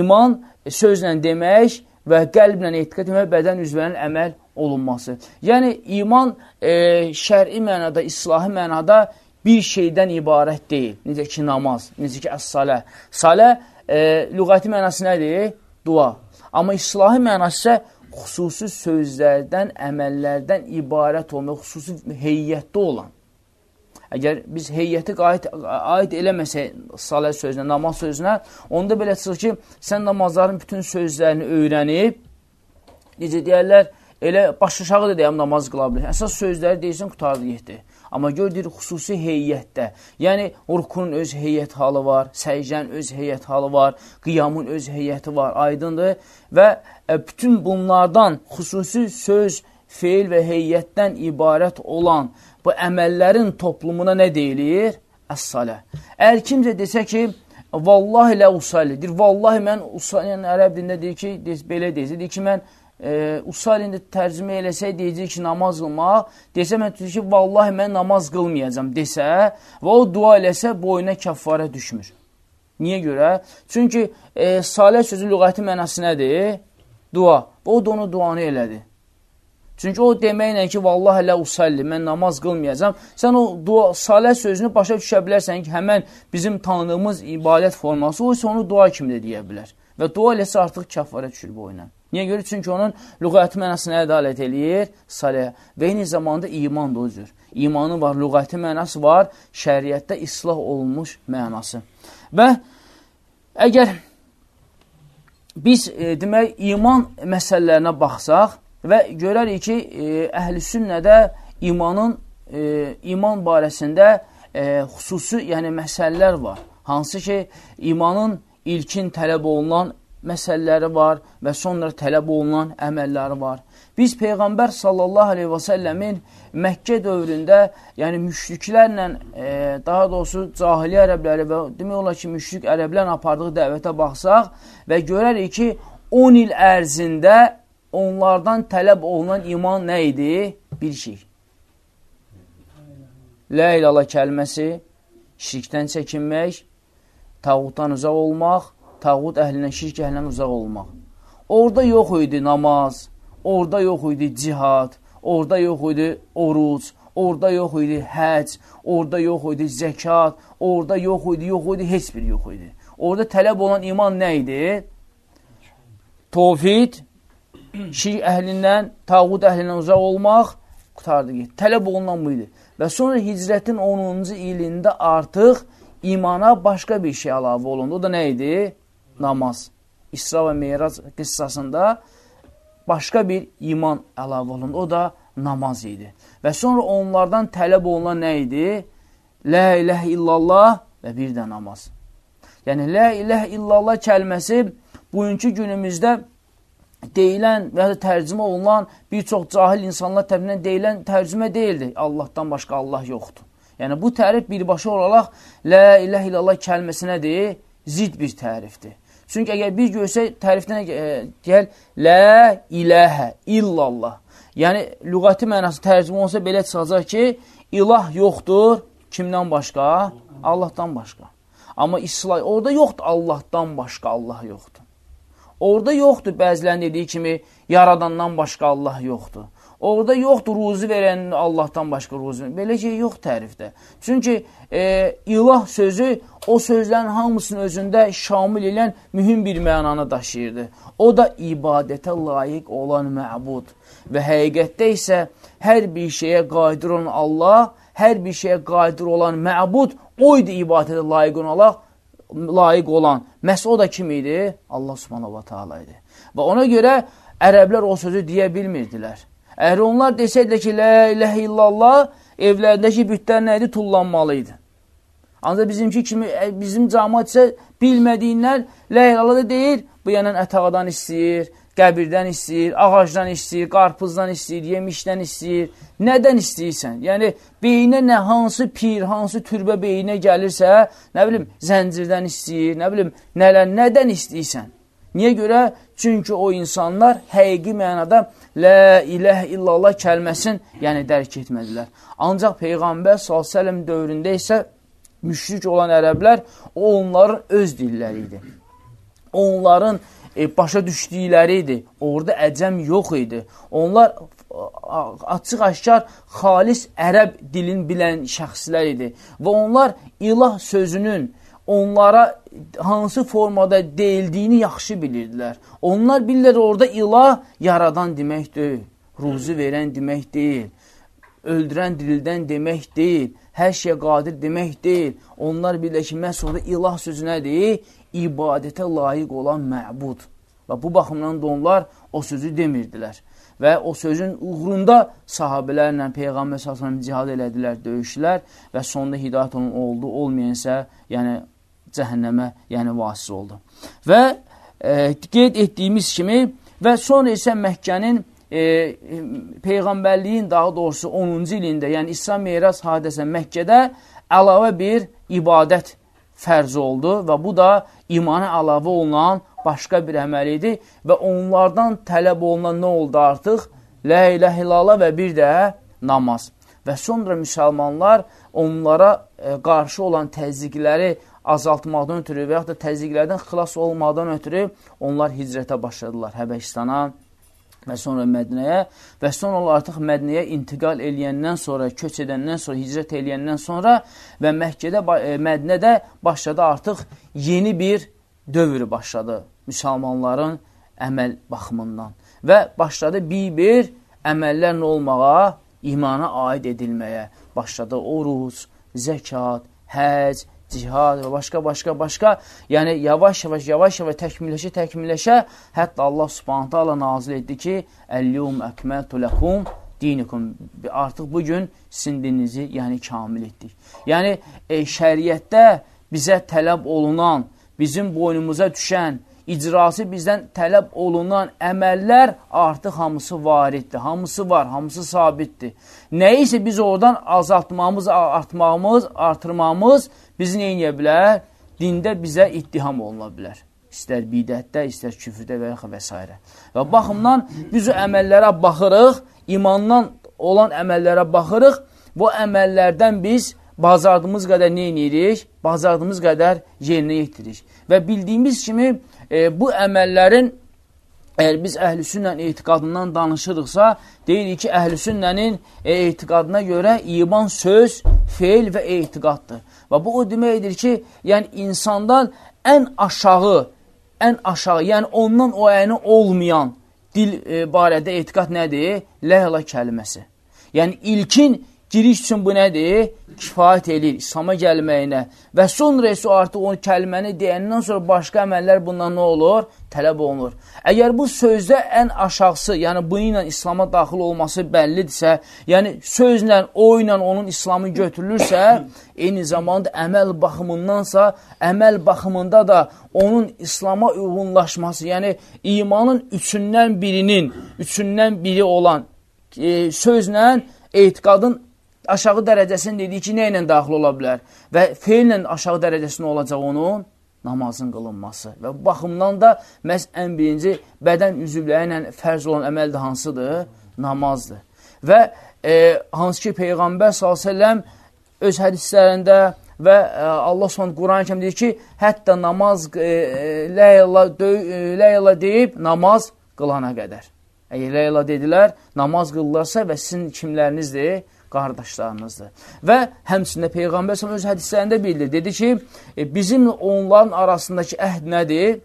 iman sözlə demək və qəlblə etiqat etmək, bədən üzvlərinin əməl olunması. Yəni, iman e, şəri mənada, islahi mənada bir şeydən ibarət deyil. Necə ki, namaz, necə ki, əs-salə. Salə e, lüğəti mənası nədir? Dua. Amma islahi mənası isə xüsusi sözlərdən, əməllərdən ibarət olmaq, xüsusi heyətdə olan. Əgər biz heyəti aid, aid eləməsək salə sözünə, namaz sözünə, onda belə çıxır ki, sən namazların bütün sözlərini öyrənib, necə deyərlər, elə baş aşağı da deyəm namaz qıla bilir. Əsas sözləri deyirsən, qutardı yetdi. Amma gördür, xüsusi heyətdə, yəni rukunun öz heyət halı var, səycən öz heyət halı var, qiyamın öz heyəti var, aydındır. Və e, bütün bunlardan xüsusi söz, feil və heyətdən ibarət olan bu əməllərin toplumuna nə deyilir? Əs-salə. Əgər kimsə desə ki, vallahi lə usallidir, vallahi mən usalli, yəni ərəb dində deyir ki, belə deyir, deyir ki, mən e, usalində tərcümə eləsək deyəcək ki, namaz qılmaq, desə mən ki, vallahi mən namaz qılmayacam desə və o dua eləsə boyuna kəffarə düşmür. Niyə görə? Çünki e, salə sözü lüğəti mənası nədir? Dua. O da onu duanı elədi. Çünki o deməklə ki, vallahi lə usalli, mən namaz qılmayacam. Sən o dua, salə sözünü başa düşə bilərsən ki, həmən bizim tanıdığımız ibadət forması, o isə onu dua kimi də deyə bilər. Və dua eləsə artıq kəffarə düşür boyuna. Niyə görə? Çünki onun lüğəti mənasına ədalət eləyir, saləyə. Və eyni zamanda iman da o cür. İmanı var, lüğəti mənası var, şəriətdə islah olunmuş mənası. Və əgər biz e, demək, iman məsələlərinə baxsaq və görərik ki, e, əhl-i sünnədə imanın, e, iman barəsində e, xüsusi yəni məsələlər var. Hansı ki, imanın ilkin tələb olunan məsələləri var və sonra tələb olunan əməlləri var. Biz Peyğəmbər sallallahu aleyhi və səlləmin Məkkə dövründə, yəni müşriklərlə, e, daha doğrusu cahili ərəbləri və demək olar ki, müşrik ərəblərin apardığı dəvətə baxsaq və görərik ki, 10 il ərzində onlardan tələb olunan iman nə idi? Bir şey. Lə ilallah kəlməsi, şirkdən çəkinmək, tağutdan uzaq olmaq, tağut əhlindən, şirk əhlindən uzaq olmaq. Orada yox idi namaz, orada yox idi cihad, orada yox idi oruc, orada yox idi həc, orada yox idi zəkat, orada yox idi, yox idi, heç bir yox idi. Orada tələb olan iman nə idi? Tovhid, şirk əhlindən, tağut əhlindən uzaq olmaq, qutardı ki, tələb olunan bu idi. Və sonra hicrətin 10-cu ilində artıq imana başqa bir şey əlavə olundu. O da nə idi? Namaz. İsra və Meyrac qıssasında başqa bir iman əlavə olundu. O da namaz idi. Və sonra onlardan tələb olunan nə idi? Lə iləhə illallah və bir də namaz. Yəni, lə iləhə illallah kəlməsi bugünkü günümüzdə deyilən və ya tərcümə olunan bir çox cahil insanlar tərəfindən deyilən tərcümə deyildi. Allahdan başqa Allah yoxdur. Yəni, bu tərif birbaşa olaraq Lə iləh illallah kəlməsinədir, zid bir tərifdir. Çünki əgər bir görsək, tərifdən e, deyəl, Lə iləhə illallah. Yəni, lügəti mənası tərcümə olsa belə çıxacaq ki, ilah yoxdur, kimdən başqa? Allahdan başqa. Amma İslah, orada yoxdur Allahdan başqa Allah yoxdur. Orada yoxdur bəzilərin dediyi kimi, yaradandan başqa Allah yoxdur. Orada yoxdur ruzi verən Allahdan başqa ruzi. Belə şey yox tərifdə. Çünki e, ilah sözü o sözlərin hamısının özündə şamil elən mühüm bir mənanı daşıyırdı. O da ibadətə layiq olan məbud. Və həqiqətdə isə hər bir şeyə qadir olan Allah, hər bir şeyə qadir olan məbud, o idi ibadətə layiq olan Allah layiq olan, məhz o da kim idi? Allah subhanahu wa ta'ala idi. Və ona görə ərəblər o sözü deyə bilmirdilər. Əgər onlar desəydilər ki, lə iləhə illallah, evlərindəki bütlər nə idi? Tullanmalı idi. Ancaq bizimki kimi, bizim cəmat isə bilmədiyindən lə illallah da deyir, bu yanən ətağadan istəyir, qəbirdən istəyir, ağacdan istəyir, qarpızdan istəyir, yemişdən istəyir, nədən istəyirsən? Yəni, beyinə nə, hansı pir, hansı türbə beyinə gəlirsə, nə bilim, zəncirdən istəyir, nə bilim, nələr, nədən istəyirsən? Niyə görə? Çünki o insanlar həqiqi mənada Lə iləh illallah kəlməsin, yəni dərk etmədilər. Ancaq Peyğəmbər s.ə.v dövründə isə müşrik olan ərəblər, onların öz dilləri idi. Onların e, başa düşdükləri idi. Orada əcəm yox idi. Onlar açıq-aşkar xalis ərəb dilin bilən şəxslər idi. Və onlar ilah sözünün onlara hansı formada deyildiyini yaxşı bilirdilər. Onlar bilirlər orada ilah yaradan demək deyil, ruzu verən demək deyil, öldürən dildən demək deyil, hər şeyə qadir demək deyil. Onlar bilirlər ki, məhz orada ilah sözü nədir? ibadətə layiq olan məbud. Və bu baxımdan da onlar o sözü demirdilər. Və o sözün uğrunda sahabələrlə Peyğəmbər s.ə.v cihad elədilər, döyüşdülər və sonda hidayət onun oldu, olmayan isə yəni, cəhənnəmə yəni, vasis oldu. Və e, qeyd etdiyimiz kimi və sonra isə Məkkənin e, Peyğəmbərliyin daha doğrusu 10-cu ilində, yəni İsra Meyraz hadəsə Məkkədə əlavə bir ibadət fərz oldu və bu da imana əlavə olunan başqa bir əməl idi və onlardan tələb olunan nə oldu artıq? Lə ilə hilala və bir də namaz. Və sonra müsəlmanlar onlara e, qarşı olan təzyiqləri azaltmaqdan ötürü və yaxud da təzyiqlərdən xilas olmadan ötürü onlar hicrətə başladılar Həbəşistana və sonra Mədnəyə və sonra onlar artıq Mədnəyə intiqal eləyəndən sonra, köç edəndən sonra, hicrət eləyəndən sonra və Məhkədə, e, Mədnədə başladı artıq yeni bir dövr başladı müsəlmanların əməl baxımından və başladı bir-bir əməllər nə olmağa, imana aid edilməyə başladı. Oruc, zəkat, həc, cihad və başqa, başqa, başqa, yəni yavaş-yavaş, yavaş-yavaş təkmilləşə, təkmilləşə, hətta Allah subhanətə Allah nazil etdi ki, Əl-yum əkməltu ləkum dinikum. Artıq bugün sizin dininizi yəni kamil etdik. Yəni e, şəriətdə bizə tələb olunan, bizim boynumuza düşən, icrası bizdən tələb olunan əməllər artıq hamısı variddir. Hamısı var, hamısı sabitdir. Nəyisə biz oradan azaltmamız, artmamız, artırmamız bizi nə edə bilər? Dində bizə ittiham oluna bilər. İstər bidətdə, istər küfrdə və yaxud və s. Və baxımdan biz o əməllərə baxırıq, imandan olan əməllərə baxırıq, bu əməllərdən biz bazardığımız qədər nə edirik? Bazardığımız qədər yerinə yetiririk. Və bildiyimiz kimi, e, bu əməllərin əgər biz əhl-i sünnə etiqadından danışırıqsa, deyirik ki, əhl-i sünnənin e, etiqadına görə iman söz, feil və etiqaddır. Və bu o deməkdir ki, yəni insandan ən aşağı, ən aşağı, yəni ondan o əyni olmayan dil e, barədə etiqad nədir? Ləhələ kəlməsi. Yəni ilkin giriş üçün bu nədir? Kifayət edir İslam'a gəlməyinə və sonra isə artıq onu kəlməni deyəndən sonra başqa əməllər bundan nə olur? Tələb olunur. Əgər bu sözdə ən aşağısı, yəni bu ilə İslam'a daxil olması bəllidirsə, yəni sözlə, o ilə onun İslamı götürülürsə, eyni zamanda əməl baxımındansa, əməl baxımında da onun İslam'a uyğunlaşması, yəni imanın üçündən birinin, üçündən biri olan e, sözlə etiqadın aşağı dərəcəsini dedik ki, nə ilə daxil ola bilər? Və feillə aşağı dərəcəsində olacaq onun namazın qılınması. Və baxımdan da məhz ən birinci bədən üzvləri ilə fərz olan əməl də hansıdır? Namazdır. Və e, hansı ki, Peyğəmbər s.ə.v öz hədislərində və e, Allah s.ə.v Quran-ı kəm deyir ki, hətta namaz e, e ləyələ deyib namaz qılana qədər. Əgər ləyələ dedilər, namaz qılırlarsa və sizin kimlərinizdir? Qardaşlarınızdır. Və həmçində Peyğəmbər s.ə.v öz hədislərində bildir. Dedi ki, e, bizim onların arasındakı əhd nədir?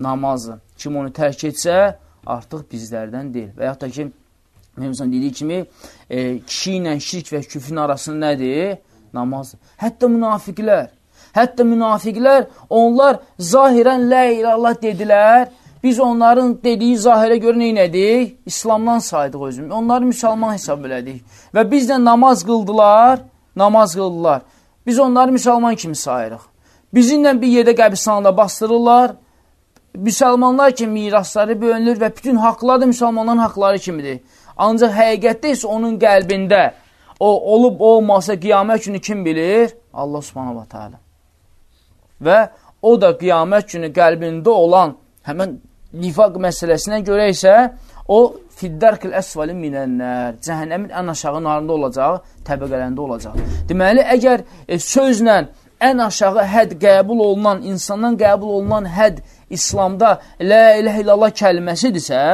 Namazdır. Kim onu tərk etsə, artıq bizlərdən deyil. Və yaxud da ki, Məhəmməsən dediyi kimi, e, kişi ilə şirk və küfrün arasında nədir? Namazdır. Hətta münafiqlər, hətta münafiqlər, onlar zahirən lə ilallah dedilər, Biz onların dediyi zahirə görə neynədik? İslamdan saydıq özümüz. Onları müsəlman hesab elədik. Və biz də namaz qıldılar, namaz qıldılar. Biz onları müsəlman kimi sayırıq. Bizimlə bir yerdə qəbristanlıqda bastırırlar. Müsəlmanlar kimi mirasları bölünür və bütün haqları da müsəlmanların haqları kimidir. Ancaq həqiqətdə isə onun qəlbində o olub olmasa qiyamət günü kim bilir? Allah subhanahu wa ta'ala. Və o da qiyamət günü qəlbində olan həmən nifaq məsələsinə görə isə o fiddərkil əsvali minənlər, cəhənnəmin ən aşağı narında olacaq, təbəqələndə olacaq. Deməli, əgər e, sözlə ən aşağı həd qəbul olunan, insandan qəbul olunan həd İslamda lə ilə illallah kəlməsidirsə,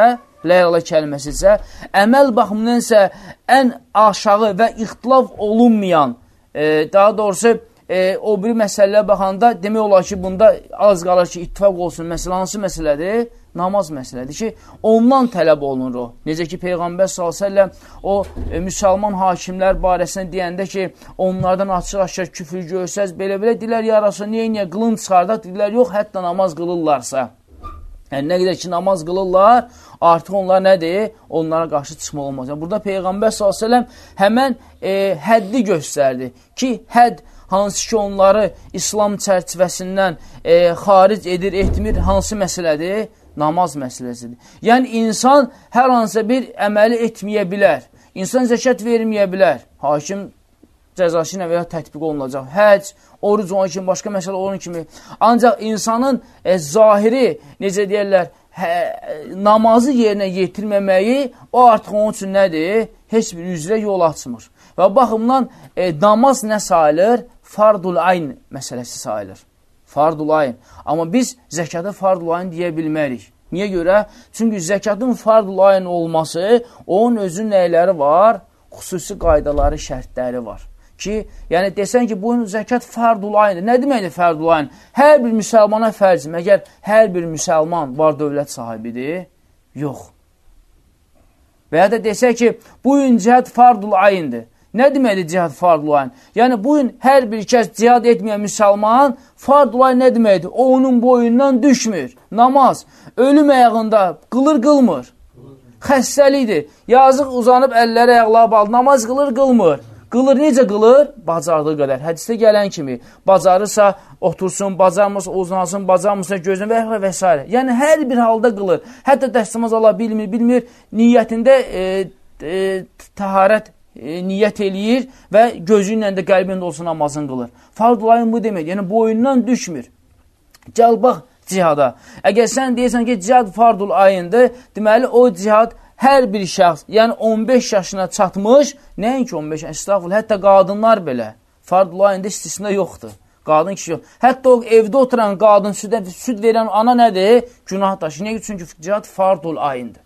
lə ilə kəlməsidirsə, əməl baxımından isə ən aşağı və ixtilaf olunmayan, e, daha doğrusu, e, o bir məsələyə baxanda demək olar ki, bunda az qalır ki, ittifaq olsun. Məsələ hansı məsələdir? Namaz məsələdir ki, ondan tələb olunur o. Necə ki, Peyğəmbər s.ə.v o e, müsəlman hakimlər barəsində deyəndə ki, onlardan açıq-açıq küfür görsəz, belə-belə dilər, yarası, niyə, niyə, qılın çıxardaq, dedilər, yox, hətta namaz qılırlarsa. Yəni, nə qədər ki, namaz qılırlar, artıq onlar nədir? Onlara qarşı çıxmaq olmaz. Yəni, burada Peyğəmbər s.ə.v həmən e, həddi göstərdi ki, hədd hansı ki, onları İslam çərçivəsindən e, xaric edir, etmir, hansı məsələdir? Namaz məsələsidir. Yəni, insan hər hansısa bir əməli etməyə bilər. İnsan zəkat verməyə bilər. Hakim cəzası ilə və ya tətbiq olunacaq. Həc, oruc onun kimi, başqa məsələ onun kimi. Ancaq insanın e, zahiri, necə deyərlər, hə, namazı yerinə yetirməməyi, o artıq onun üçün nədir? Heç bir üzrə yol açmır. Və baxımdan e, namaz nə sayılır? Fardul ayn məsələsi sayılır fardul ayn. Amma biz zəkatı fardul ayn deyə bilmərik. Niyə görə? Çünki zəkatın fardul ayn olması, onun özün nəyləri var? Xüsusi qaydaları, şərtləri var. Ki, yəni desən ki, bu zəkat fardul ayndır. Nə deməkdir fardul ayn? Hər bir müsəlmana fərz. Məgər hər bir müsəlman var dövlət sahibidir? Yox. Və ya da desək ki, bu cihad fardul ayındır. Nə deməkdir cihad fardu ayn? Yəni, bu gün hər bir kəs cihad etməyən müsəlman, fardu ayn nə deməkdir? O, onun boyundan düşmür. Namaz, ölüm əyağında qılır, qılmır. xəstəlikdir. Yazıq uzanıb əlləri ayaqları bağlı, namaz qılır, qılmır. Qılır, necə qılır? Bacardığı qədər. Hədisdə gələn kimi, bacarırsa otursun, bacarmırsa uzansın, bacarmırsa gözünə və, və s. Yəni, hər bir halda qılır. Hətta dəstəmaz Allah bilmir, bilmir, niyyətində e, e, təharət e, niyyət eləyir və gözü ilə də qəlbində olsa namazını qılır. Fardlayın bu demək, yəni boyundan düşmür. Gəl bax cihada. Əgər sən deyirsən ki, cihad fardul ayındır, deməli o cihad hər bir şəxs, yəni 15 yaşına çatmış, nəinki 15 yaşına, istəğfurullah, hətta qadınlar belə fardul ayında istisna yoxdur. Qadın kişi yox. Hətta o evdə oturan qadın, süd, süd verən ana nədir? Günah daşı. Niyə? Çünki cihad fardul ayındır.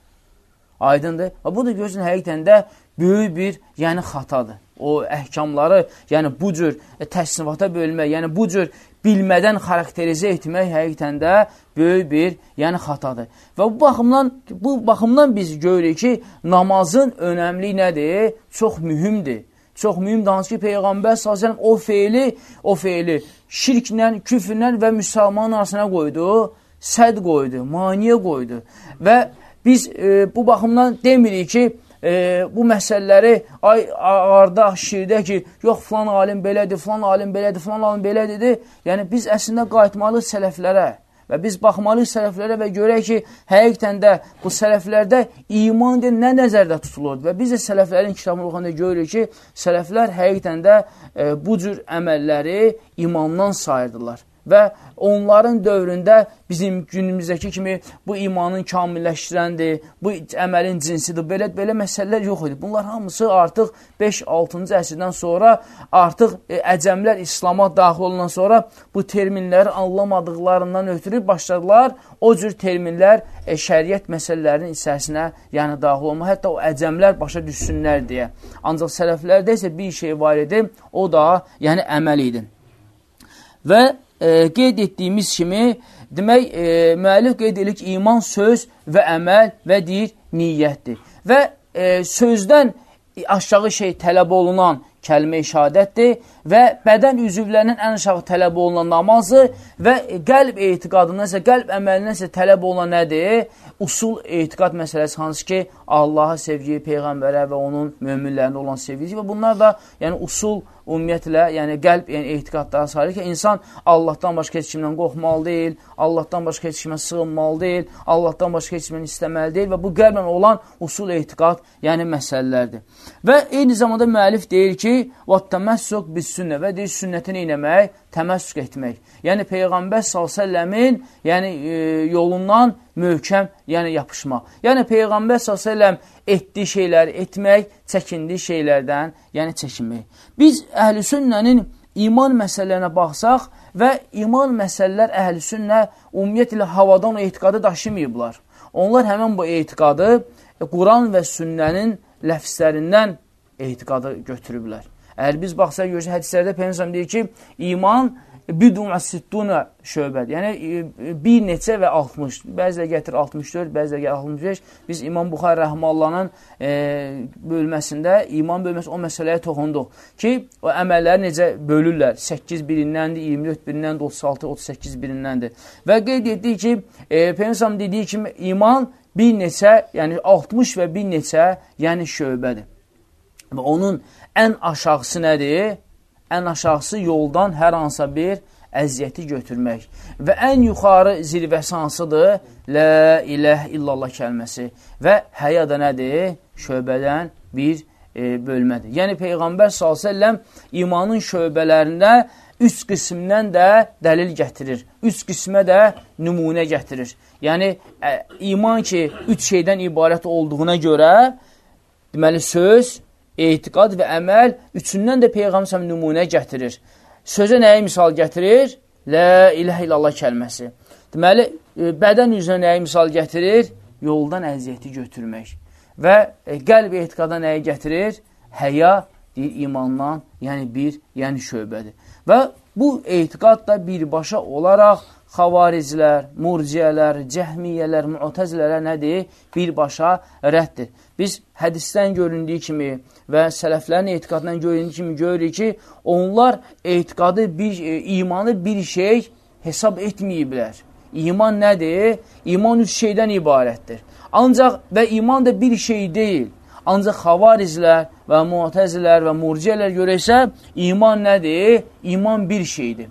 Aydındır. Bu da gözün həqiqətən də böyük bir, yəni xatadır. O əhkamları, yəni bu cür e, təsnifata bölmək, yəni bu cür bilmədən xarakterizə etmək həqiqətən də böyük bir, yəni xatadır. Və bu baxımdan, bu baxımdan biz görürük ki, namazın önəmli nədir? Çox mühümdir. Çox mühümdir, hansı ki, Peyğəmbər s.ə.v o feili, o feili şirklə, küfrlə və müsəlmanın arasına qoydu, səd qoydu, maniyə qoydu. Və biz e, bu baxımdan demirik ki, e, bu məsələləri ay ağarda, şirdə ki, yox filan alim belədir, filan alim belədir, filan alim belədir. Yəni biz əslində qayıtmalıyıq sələflərə və biz baxmalıyıq sələflərə və görək ki, həqiqətən də bu sələflərdə iman deyil, nə nəzərdə tutulur və biz də sələflərin kitabını oxanda görürük ki, sələflər həqiqətən də e, bu cür əməlləri imandan sayırdılar və onların dövründə bizim günümüzdəki kimi bu imanın kamilləşdirəndir, bu əməlin cinsidir, belə belə məsələlər yox idi. Bunlar hamısı artıq 5-6-cı əsrdən sonra artıq e, əcəmlər İslama daxil olandan sonra bu terminləri anlamadıqlarından ötürü başladılar o cür terminlər e, şəriət məsələlərinin içərisinə yəni daxil olma, hətta o əcəmlər başa düşsünlər deyə. Ancaq sələflərdə isə bir şey var idi, o da yəni əməl idi. Və e, qeyd etdiyimiz kimi, demək, e, müəllif qeyd edir ki, iman söz və əməl və deyir niyyətdir. Və e, sözdən aşağı şey tələb olunan kəlmə-i şəhadətdir və bədən üzvlərinin ən aşağı tələb olunan namazı və qəlb etiqadından isə, qəlb əməlindən isə tələb olunan nədir? Usul etiqad məsələsi hansı ki, Allaha sevgi, Peyğəmbərə və onun möminlərində olan sevgi və bunlar da yəni usul ümumiyyətlə, yəni qəlb, yəni ehtiqadlara sarılır ki, insan Allahdan başqa heç kimdən qorxmalı deyil, Allahdan başqa heç kimə sığınmalı deyil, Allahdan başqa heç kimdən istəməli deyil və bu qəlblə olan usul ehtiqad, yəni məsələlərdir. Və eyni zamanda müəllif deyir ki, "Vattəməssuq bis sünnə" və deyir sünnətin eləmək, Təməssük etmək. Yəni, Peyğəmbər s.ə.v-in yəni, e, yolundan möhkəm, yəni yapışmaq. Yəni, Peyğəmbər s.ə.v etdiyi şeyləri etmək, çəkindiyi şeylərdən, yəni çəkinmək. Biz əhl-i sünnənin iman məsələlərinə baxsaq və iman məsələlər əhl-i sünnə ümumiyyətlə havadan o etiqadı daşımayıblar. Onlar həmən bu etiqadı Quran və sünnənin ləfslərindən etiqadı götürüblər. Əgər biz baxsaq, görsə hədislərdə Peygəmbər deyir ki, iman bidun və sittuna şöbədir. Yəni, e, bir neçə və 60. Bəzilə gətir 64, bəzilə gətir 65. Biz İmam Buxar Rəhmallanın e, bölməsində, iman bölməsi o məsələyə toxunduq ki, o əməlləri necə bölürlər. 8 birindəndir, 24 birindəndir, 36, 38 birindəndir. Və qeyd etdik ki, e, Peygəmbər dediyi kimi iman bir neçə, yəni 60 və bir neçə, yəni şöbədir. Və onun ən aşağısı nədir? ən aşağısı yoldan hər hansı bir əziyyəti götürmək. Və ən yuxarı zirvəsi hansıdır? Lə iləh illallah kəlməsi. Və həya da nədir? Şöbədən bir e, bölmədir. Yəni, Peyğəmbər s.ə.v imanın şöbələrində üç qismdən də dəlil gətirir. Üç qismə də nümunə gətirir. Yəni, ə, iman ki, üç şeydən ibarət olduğuna görə, deməli, söz, etiqad və əməl üçündən də Peyğəmbər nümunə gətirir. Sözə nəyi misal gətirir? Lə iləhə illallah kəlməsi. Deməli, e, bədən üzrə nəyi misal gətirir? Yoldan əziyyəti götürmək. Və e, qəlb etiqada nəyi gətirir? Həya deyir, imandan, yəni bir, yəni şöbədir. Və bu etiqad da birbaşa olaraq xavariclər, murciyələr, cəhmiyyələr, müətəzilərə nədir? Birbaşa rəddir. Biz hədisdən göründüyü kimi və sələflərin etiqadından göründüyü kimi görürük ki, onlar etiqadı, bir, e, imanı bir şey hesab etməyiblər. İman nədir? İman üç şeydən ibarətdir. Ancaq və iman da bir şey deyil. Ancaq xavariclər və muhtəzilər və murciyələr görə isə iman nədir? İman bir şeydir.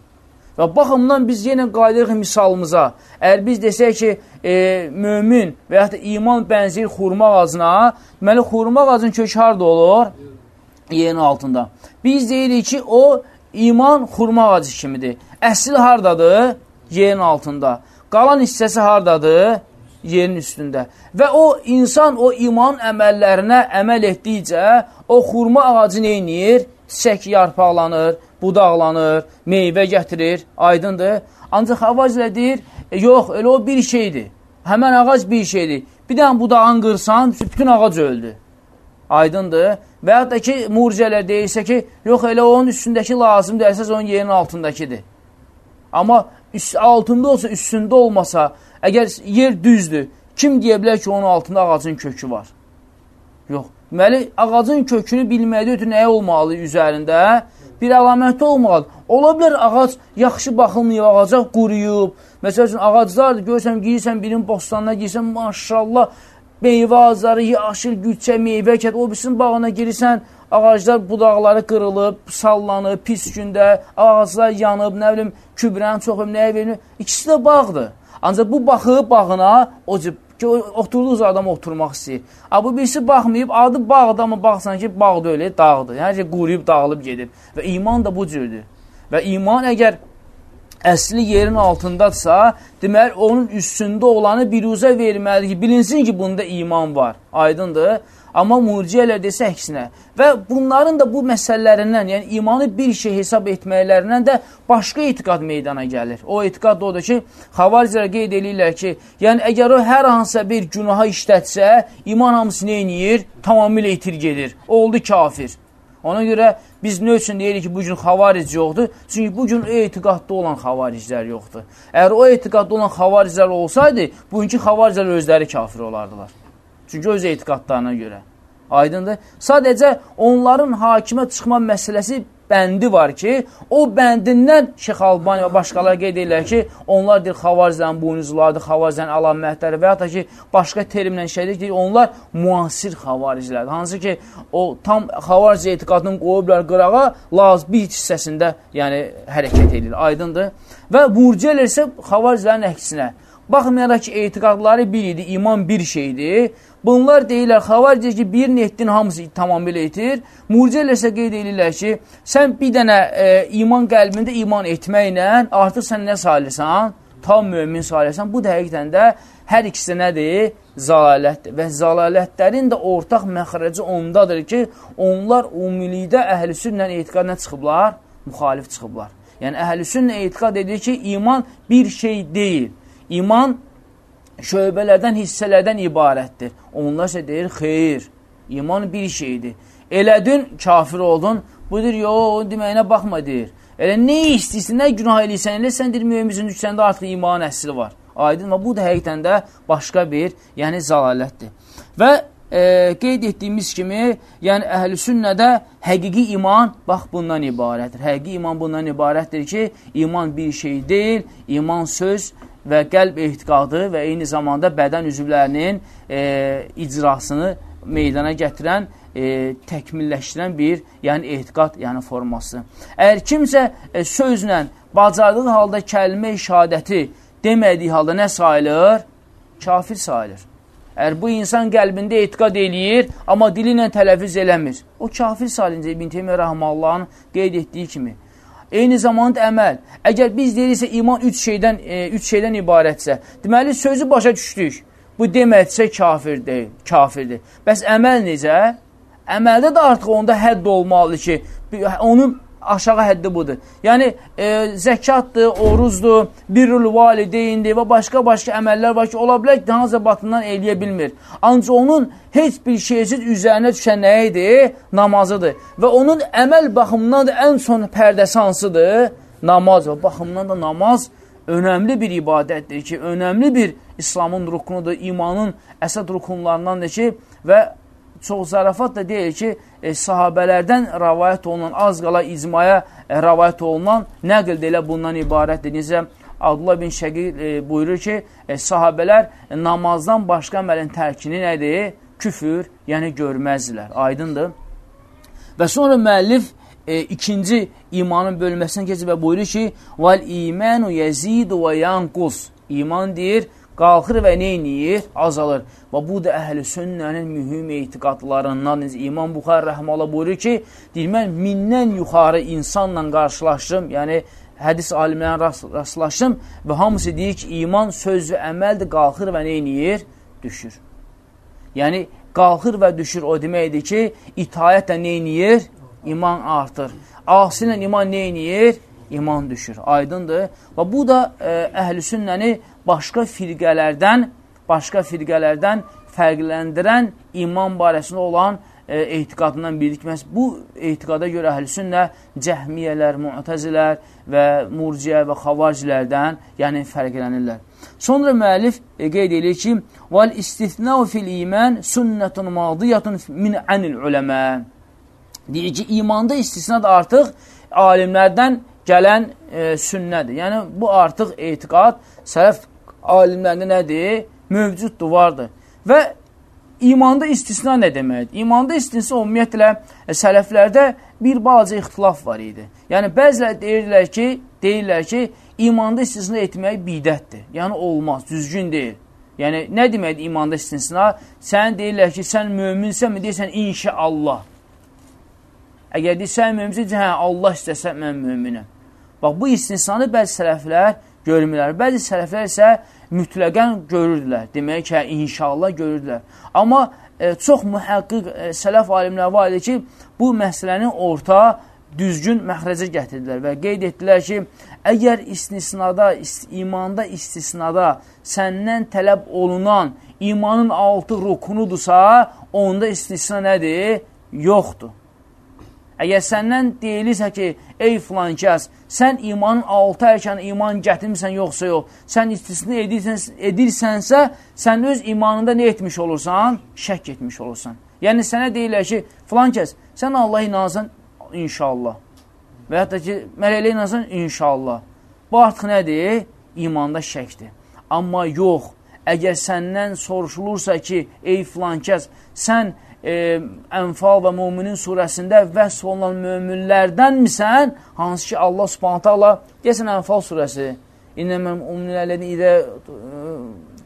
Və baxımdan biz yenə qayıdırıq misalımıza. Əgər biz desək ki, e, mömin və yaxud da iman bənzir xurma ağacına, deməli, xurma ağacın kökü harada olur? Yerin altında. Biz deyirik ki, o iman xurma ağacı kimidir. Əsl hardadır? Yerin altında. Qalan hissəsi hardadır? yerin üstündə. Və o insan o iman əməllərinə əməl etdikcə o xurma ağacı neynir? Çiçək yarpaqlanır, budaqlanır, meyvə gətirir, aydındır. Ancaq avazlə deyir, e, yox, elə o bir şeydir. Həmən ağac bir şeydir. Bir dənə budağın qırsan, bütün ağac öldü. Aydındır. Və yaxud da ki, murcələr deyirsə ki, yox, elə onun üstündəki lazımdır, əsas onun yerin altındakidir. Amma üst, altında olsa, üstündə olmasa, Əgər yer düzdür, kim deyə bilər ki, onun altında ağacın kökü var? Yox. Deməli, ağacın kökünü bilməkdə ötürü nəyə olmalı üzərində? Bir əlaməti olmalı. Ola bilər ağac yaxşı baxılmayıb, ağaca quruyub. Məsəl üçün, ağaclardır, görsən, girirsən birinin bostanına, girsən, maşallah, meyvə ağacları, yaşıl, güccə, meyvə kət, o birisinin bağına girirsən, ağaclar budaqları qırılıb, sallanıb, pis gündə, ağaclar yanıb, nə bilim, kübrənin çoxum, nəyə verir, ikisi də bağdır. Ancaq bu baxıb bağına, o cib ki, oturduğunuz adam oturmaq istəyir. A, bu birisi baxmayıb, adı bağda, amma baxsan ki, bağ öyle, dağdır. Hər şey quruyub, dağılıb gedir. Və iman da bu cürdür. Və iman əgər əsli yerin altındadsa, deməli, onun üstündə olanı biruzə verməlidir ki, bilinsin ki, bunda iman var. Aydındır. Amma murciyələr desə əksinə. Və bunların da bu məsələlərindən, yəni imanı bir şey hesab etməklərindən də başqa etiqad meydana gəlir. O etiqad odur ki, xavaricələr qeyd edirlər ki, yəni əgər o hər hansısa bir günaha işlətsə, iman hamısı neyniyir? Tamamilə itir gedir. Oldu kafir. Ona görə biz nə üçün deyirik ki, bu gün xavaric yoxdur? Çünki bu gün o etiqadda olan xavariclər yoxdur. Əgər o etiqadda olan xavariclər olsaydı, bugünkü xavariclər özləri kafir olardılar. Çünki öz etiqadlarına görə. Aydındır. Sadəcə onların hakimə çıxma məsələsi bəndi var ki, o bəndindən Şeyx Albani və başqaları qeyd edirlər ki, onlar deyir, xavarizlərin buynuzlardır, xavarizlərin alamətləri və ya da ki, başqa terimlə şeydir ki, onlar müasir xavarizlərdir. Hansı ki, o tam xavariz etiqadını qoyublar qırağa, laz bir hissəsində yəni, hərəkət edir, aydındır. Və murciələr isə xavarizlərin əksinə. Baxmayaraq ki, etiqadları bir idi, iman bir şeydir. Bunlar deyirlər, xavaricə ki, birini etdin, hamısı tamamilə etir. Murciələr isə qeyd edirlər ki, sən bir dənə e, iman qəlbində iman etməklə artıq sən nə salirsən? Tam mümin salirsən. Bu da həqiqətən də hər ikisi nədir? Zalalətdir. Və zalalətlərin də ortaq məxrəci ondadır ki, onlar ümumilikdə əhlüsünlə etiqadına çıxıblar, müxalif çıxıblar. Yəni, əhlüsünlə etiqad edir ki, iman bir şey deyil. İman şöbələrdən, hissələrdən ibarətdir. Onlar isə deyir, xeyr, iman bir şeydir. Elədin, kafir oldun, bu deyir, yox, deməyinə baxma, deyir. Elə nə istəyirsən, nə günah eləyirsən, elə sən deyir, mühümüzün düşəndə artıq iman əsli var. Aydın və bu da həqiqdən də başqa bir, yəni zalalətdir. Və e, qeyd etdiyimiz kimi, yəni əhl-i sünnədə həqiqi iman, bax, bundan ibarətdir. Həqiqi iman bundan ibarətdir ki, iman bir şey deyil, iman söz, və qəlb ehtiqadı və eyni zamanda bədən üzvlərinin e, icrasını meydana gətirən, e, təkmilləşdirən bir, yəni ehtiqat yəni forması. Əgər kimsə e, sözlə bacardığı halda kəlmə şəhadəti demədiyi halda nə sayılır? Kafir sayılır. Əgər bu insan qəlbində etiqad eləyir, amma dili ilə tələfiz eləmir, o kafir sayılır. İbn Teymiyyə Rəhməllahın qeyd etdiyi kimi. Eyni zamanda əməl. Əgər biz deyiriksə iman üç şeydən, e, üç şeydən ibarətsə, deməli sözü başa düşdük. Bu deməksə kafir deyil, kafirdir. Bəs əməl necə? Əməldə də artıq onda hədd olmalıdır ki, onun aşağı həddi budur. Yəni, e, zəkatdır, oruzdur, birrül valideyndir və başqa-başqa əməllər var ki, ola bilər ki, hansısa batından eləyə bilmir. Ancaq onun heç bir şeysiz üzərinə düşən nə idi? Namazıdır. Və onun əməl baxımından da ən son pərdəsi hansıdır? Namaz. Və baxımından da namaz önəmli bir ibadətdir ki, önəmli bir İslamın rukunudur, imanın əsad rukunlarındandır ki, və çox zarafat da deyil ki, e, sahabələrdən rəvayət olunan, az qala icmaya e, rəvayət olunan nəql də elə bundan ibarətdir. Necə Abdullah bin Şəqi e, buyurur ki, e, sahabələr namazdan başqa əməlin tərkini nədir? Küfür, yəni görməzdilər. Aydındır. Və sonra müəllif e, ikinci imanın bölünməsindən keçib və buyurur ki, Val imanu yezidu və yanqus. İman deyir, qalxır və neyniyir? Azalır. Və bu da əhl-i sünnənin mühüm etiqadlarından. İmam Buxar rəhmələ buyurur ki, deyir, mən mindən yuxarı insanla qarşılaşdım, yəni hədis alimlərlə rast, rastlaşdım və hamısı deyir ki, iman söz və əməldir, qalxır və neyniyir? Düşür. Yəni, qalxır və düşür o deməkdir ki, itayət də neyniyir? İman artır. Asilən iman neyniyir? İman düşür. Aydındır. Və bu da e, əhl-i sünnəni başqa firqələrdən, başqa firqələrdən fərqləndirən iman barəsində olan e, etiqadından birikməz. Bu etiqada görə əhl-sünnə cəhmiyyələr, mu'təzilər və murciyə və xavaclərdən yəni fərqlənirlər. Sonra müəllif e, qeyd edir ki, "Vel istithna'u fil iman sunnetun madiyatun min anil uləmə." Deyir ki, imanda istisna da artıq alimlərdən gələn e, sünnədir. Yəni, bu artıq etiqad sələf alimlərində nədir? Mövcuddur, vardır. Və imanda istisna nə deməkdir? İmanda istisna ümumiyyətlə e, sələflərdə bir balaca ixtilaf var idi. Yəni, bəzilər deyirlər ki, deyirlər ki, imanda istisna etmək bidətdir. Yəni, olmaz, düzgün deyil. Yəni, nə deməkdir imanda istisna? Sən deyirlər ki, sən möminsənmi, deyirsən, inşallah. Əgər deyirsən, möminsin, hə, Allah istəsə, mən möminəm. Bax, bu istisnanı bəzi sələflər görmürlər. Bəzi sələflər isə mütləqən görürdülər. Demək ki, inşallah görürdülər. Amma e, çox mühəqqiq e, sələf alimlər var idi ki, bu məsələni orta düzgün məxrəcə gətirdilər və qeyd etdilər ki, əgər istisnada, ist imanda istisnada səndən tələb olunan imanın altı rukunudursa, onda istisna nədir? Yoxdur. Əgər səndən deyilirsə ki, ey filan kəs, sən imanın altı ərkanı iman gətirmirsən, yoxsa yox, sən istisni edirsən, edirsənsə, sən öz imanında nə etmiş olursan? Şək etmiş olursan. Yəni, sənə deyirlər ki, filan kəs, sən Allah inansan, inşallah. Və hətta ki, mələklə inansan, inşallah. Bu artıq nədir? İmanda şəkdir. Amma yox, əgər səndən soruşulursa ki, ey filan kəs, sən e, Ənfal və Muminin surəsində vəsf olunan möminlərdənmisən, hansı ki Allah subhanətə Allah, deyəsən Ənfal surəsi, İnnəməm umnilərini idə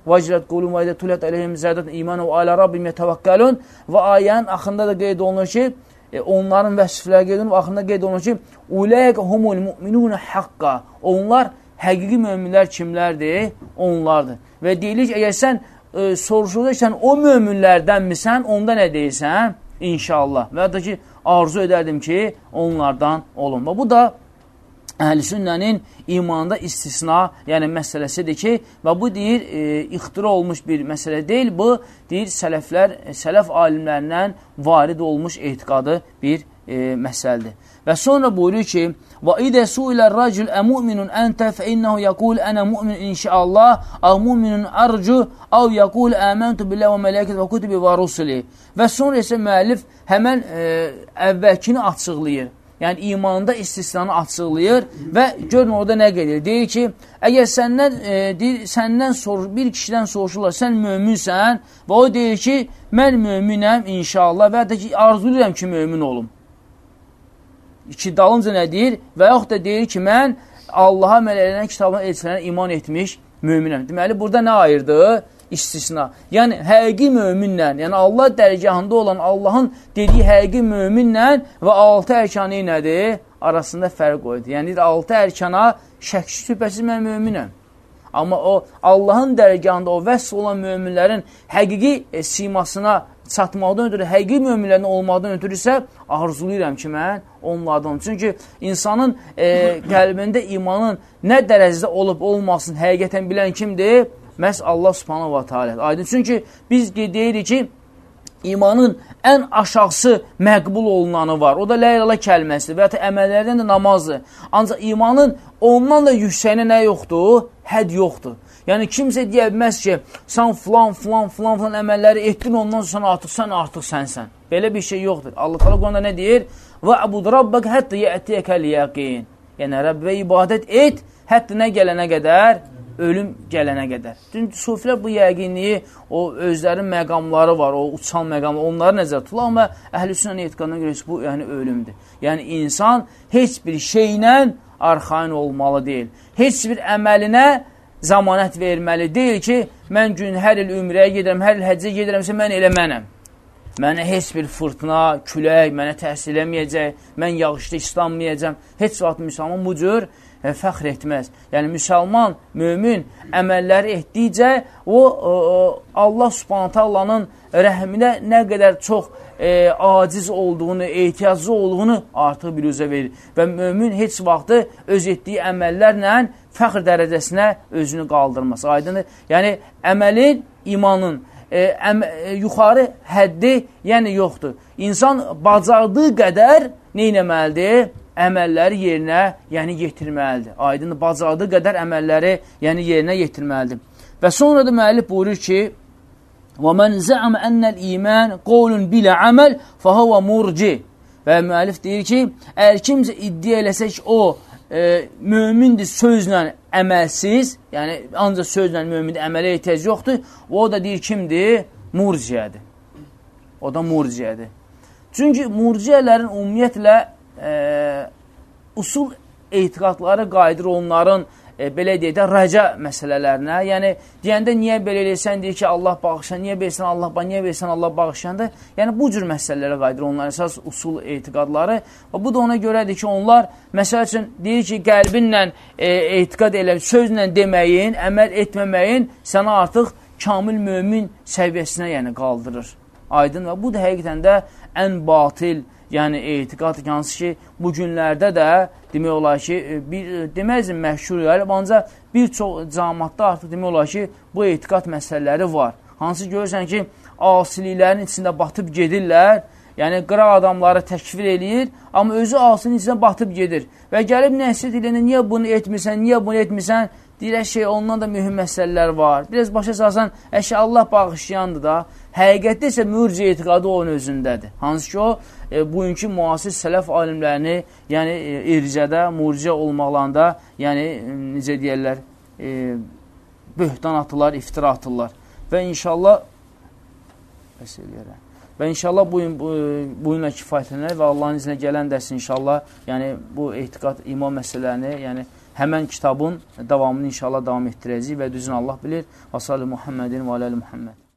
vəcrət qulun və idə tulət əleyhim zədət imanə və alə Rabbim yətəvəkkəlun və ayənin axında da qeyd olunur ki, e, onların vəsfləri qeyd olunur, axında qeyd olunur ki, uləyək humul müminunə haqqa, onlar həqiqi möminlər kimlərdir? Onlardır. Və deyilir ki, əgər sən e, soruşulursan o möminlərdənmisən, onda nə deyirsən? İnşallah. Və ya da ki, arzu edərdim ki, onlardan olun. Və bu da əhl-i sünnənin imanda istisna, yəni məsələsidir ki, və bu deyir, e, ixtira olmuş bir məsələ deyil, bu deyir, sələflər, sələf alimlərindən varid olmuş etiqadı bir e, məsələdir. Və sonra buyurur ki, Və idə suilə racül əmu'minun əntə fə innəhu yəqul ənə mu'min inşaallah, əv mu'minun arcu, əv yəqul əməntu billə və mələkət və kutubi və rusuli. Və sonra isə müəllif həmən e, əvvəlkini açıqlayır. Yəni, imanda istisnanı açıqlayır və görün orada nə qedir? Deyir ki, əgər səndən, e, deyir, səndən sor, bir kişidən soruşurlar, sən möminsən və o deyir ki, mən möminəm inşallah və da ki, arzulayıram ki, mömin olum ki, dalınca nə deyir? Və yaxud da deyir ki, mən Allaha mələklərinə, kitabına, elçilərə iman etmiş müminəm. Deməli, burada nə ayırdı? İstisna. Yəni, həqiqi möminlə, yəni Allah dərgahında olan Allahın dediyi həqiqi möminlə və altı ərkanı nədir? Arasında fərq qoydu. Yəni, altı ərkana şəksiz şübhəsiz mən möminəm. Amma o Allahın dərgahında o vəsf olan möminlərin həqiqi e, simasına çatmaqdan ötürü, həqiqi möminlərin olmaqdan ötürü isə arzulayıram ki, mən onlardan. Çünki insanın e, qəlbində imanın nə dərəcədə olub olmasın həqiqətən bilən kimdir? Məhz Allah subhanahu wa ta'ala. Aydın. Çünki biz deyirik ki, imanın ən aşağısı məqbul olunanı var. O da ilaha kəlməsidir və ya əməllərdən də namazdır. Ancaq imanın ondan da yüksəyinə nə yoxdur? Həd yoxdur. Yəni kimsə deyə bilməz ki, sən filan, filan, filan, filan əməlləri etdin, ondan sonra artıq sən artıq sənsən. Belə bir şey yoxdur. Allah təala Quranda nə deyir? Və abud rabbak hətta yətiyəkəl yaqin. Yəni, Rəbbə ibadət et, hətta nə gələnə qədər? Ölüm gələnə qədər. Çünki sufilər bu yəqinliyi, o özlərin məqamları var, o uçan məqamlar, onları nəzər tuturlar, amma əhl-i etiqadına görə bu, yəni ölümdür. Yəni, insan heç bir şeylə arxain olmalı deyil. Heç bir əməlinə zamanət verməli deyil ki, mən gün hər il ümrəyə gedirəm, hər il həccə gedirəmsə, mən elə mənəm. Mənə heç bir fırtına, külək mənə təhsil eləməyəcək, mən yağışda islanmayacam. Heç vaxt müsəlman bu cür e, fəxr etməz. Yəni, müsəlman, mömin əməlləri etdikcə o, o, o Allah subhanətə Allahın rəhminə nə qədər çox e, aciz olduğunu, ehtiyaclı olduğunu artıq biruzə verir. Və mömin heç vaxtı öz etdiyi əməllərlə fəxr dərəcəsinə özünü qaldırmaz. Aydındır? Yəni, əməlin, imanın e, əm, e, yuxarı həddi yəni yoxdur. İnsan bacardığı qədər nə eləməlidir? Əməlləri yerinə yəni yetirməlidir. Aydın bacardığı qədər əməlləri yəni yerinə yetirməlidir. Və sonra da müəllif buyurur ki, Və mən zəam ənəl iman qolun bilə əməl fəhəvə murci. Və müəllif deyir ki, əgər kimsə iddia eləsək o e, mömindir sözlə əməlsiz, yəni ancaq sözlə mömindir, əmələ ehtiyac yoxdur, o da deyir kimdir? Murciyədir. O da murciyədir. Çünki murciyələrin ümumiyyətlə e, usul etiqadları qayıdır onların e, belə deyək də, rəca məsələlərinə. Yəni, deyəndə niyə belə eləyirsən, deyir ki, Allah bağışlayan, niyə belsən Allah, niyə belsən Allah bağışlayandır. Yəni, bu cür məsələlərə qaydır onların əsas usul etiqadları. Və bu da ona görədir ki, onlar, məsəl üçün, deyir ki, qəlbinlə e, etiqad elə, sözlə deməyin, əməl etməməyin sənə artıq kamil mömin səviyyəsinə yəni qaldırır. Aydın və bu da həqiqətən də ən batil, yəni etiqad hansı ki, bu günlərdə də demək olar ki, e, bir e, deməzim məşhur yayılıb, ancaq bir çox camatda artıq demək olar ki, bu etiqad məsələləri var. Hansı görürsən ki, asiliklərin içində batıb gedirlər, yəni qıra adamları təkfir eləyir, amma özü asinin içində batıb gedir. Və gəlib nəsiyyət eləyəndə, niyə bunu etmirsən, niyə bunu etmirsən, deyir, şey, ondan da mühüm məsələlər var. Biraz başa salsan, əşə Allah bağışlayandır da, Həqiqətdə isə mürci etiqadı onun özündədir. Hansı ki, o, e, bugünkü müasir sələf alimlərini, yəni e, ircədə, murciə olmaqlarında, yəni, e, necə deyərlər, e, böhtan atırlar, iftira atırlar. Və inşallah, bəs eləyərəm. Və inşallah bu gün bu, bu günlə kifayətlənər və Allahın izinə gələn dərs inşallah, yəni bu etiqad iman məsələlərini, yəni həmən kitabın davamını inşallah davam etdirəcəyik və düzün Allah bilir. Və salli Muhammedin və aləli Muhammed.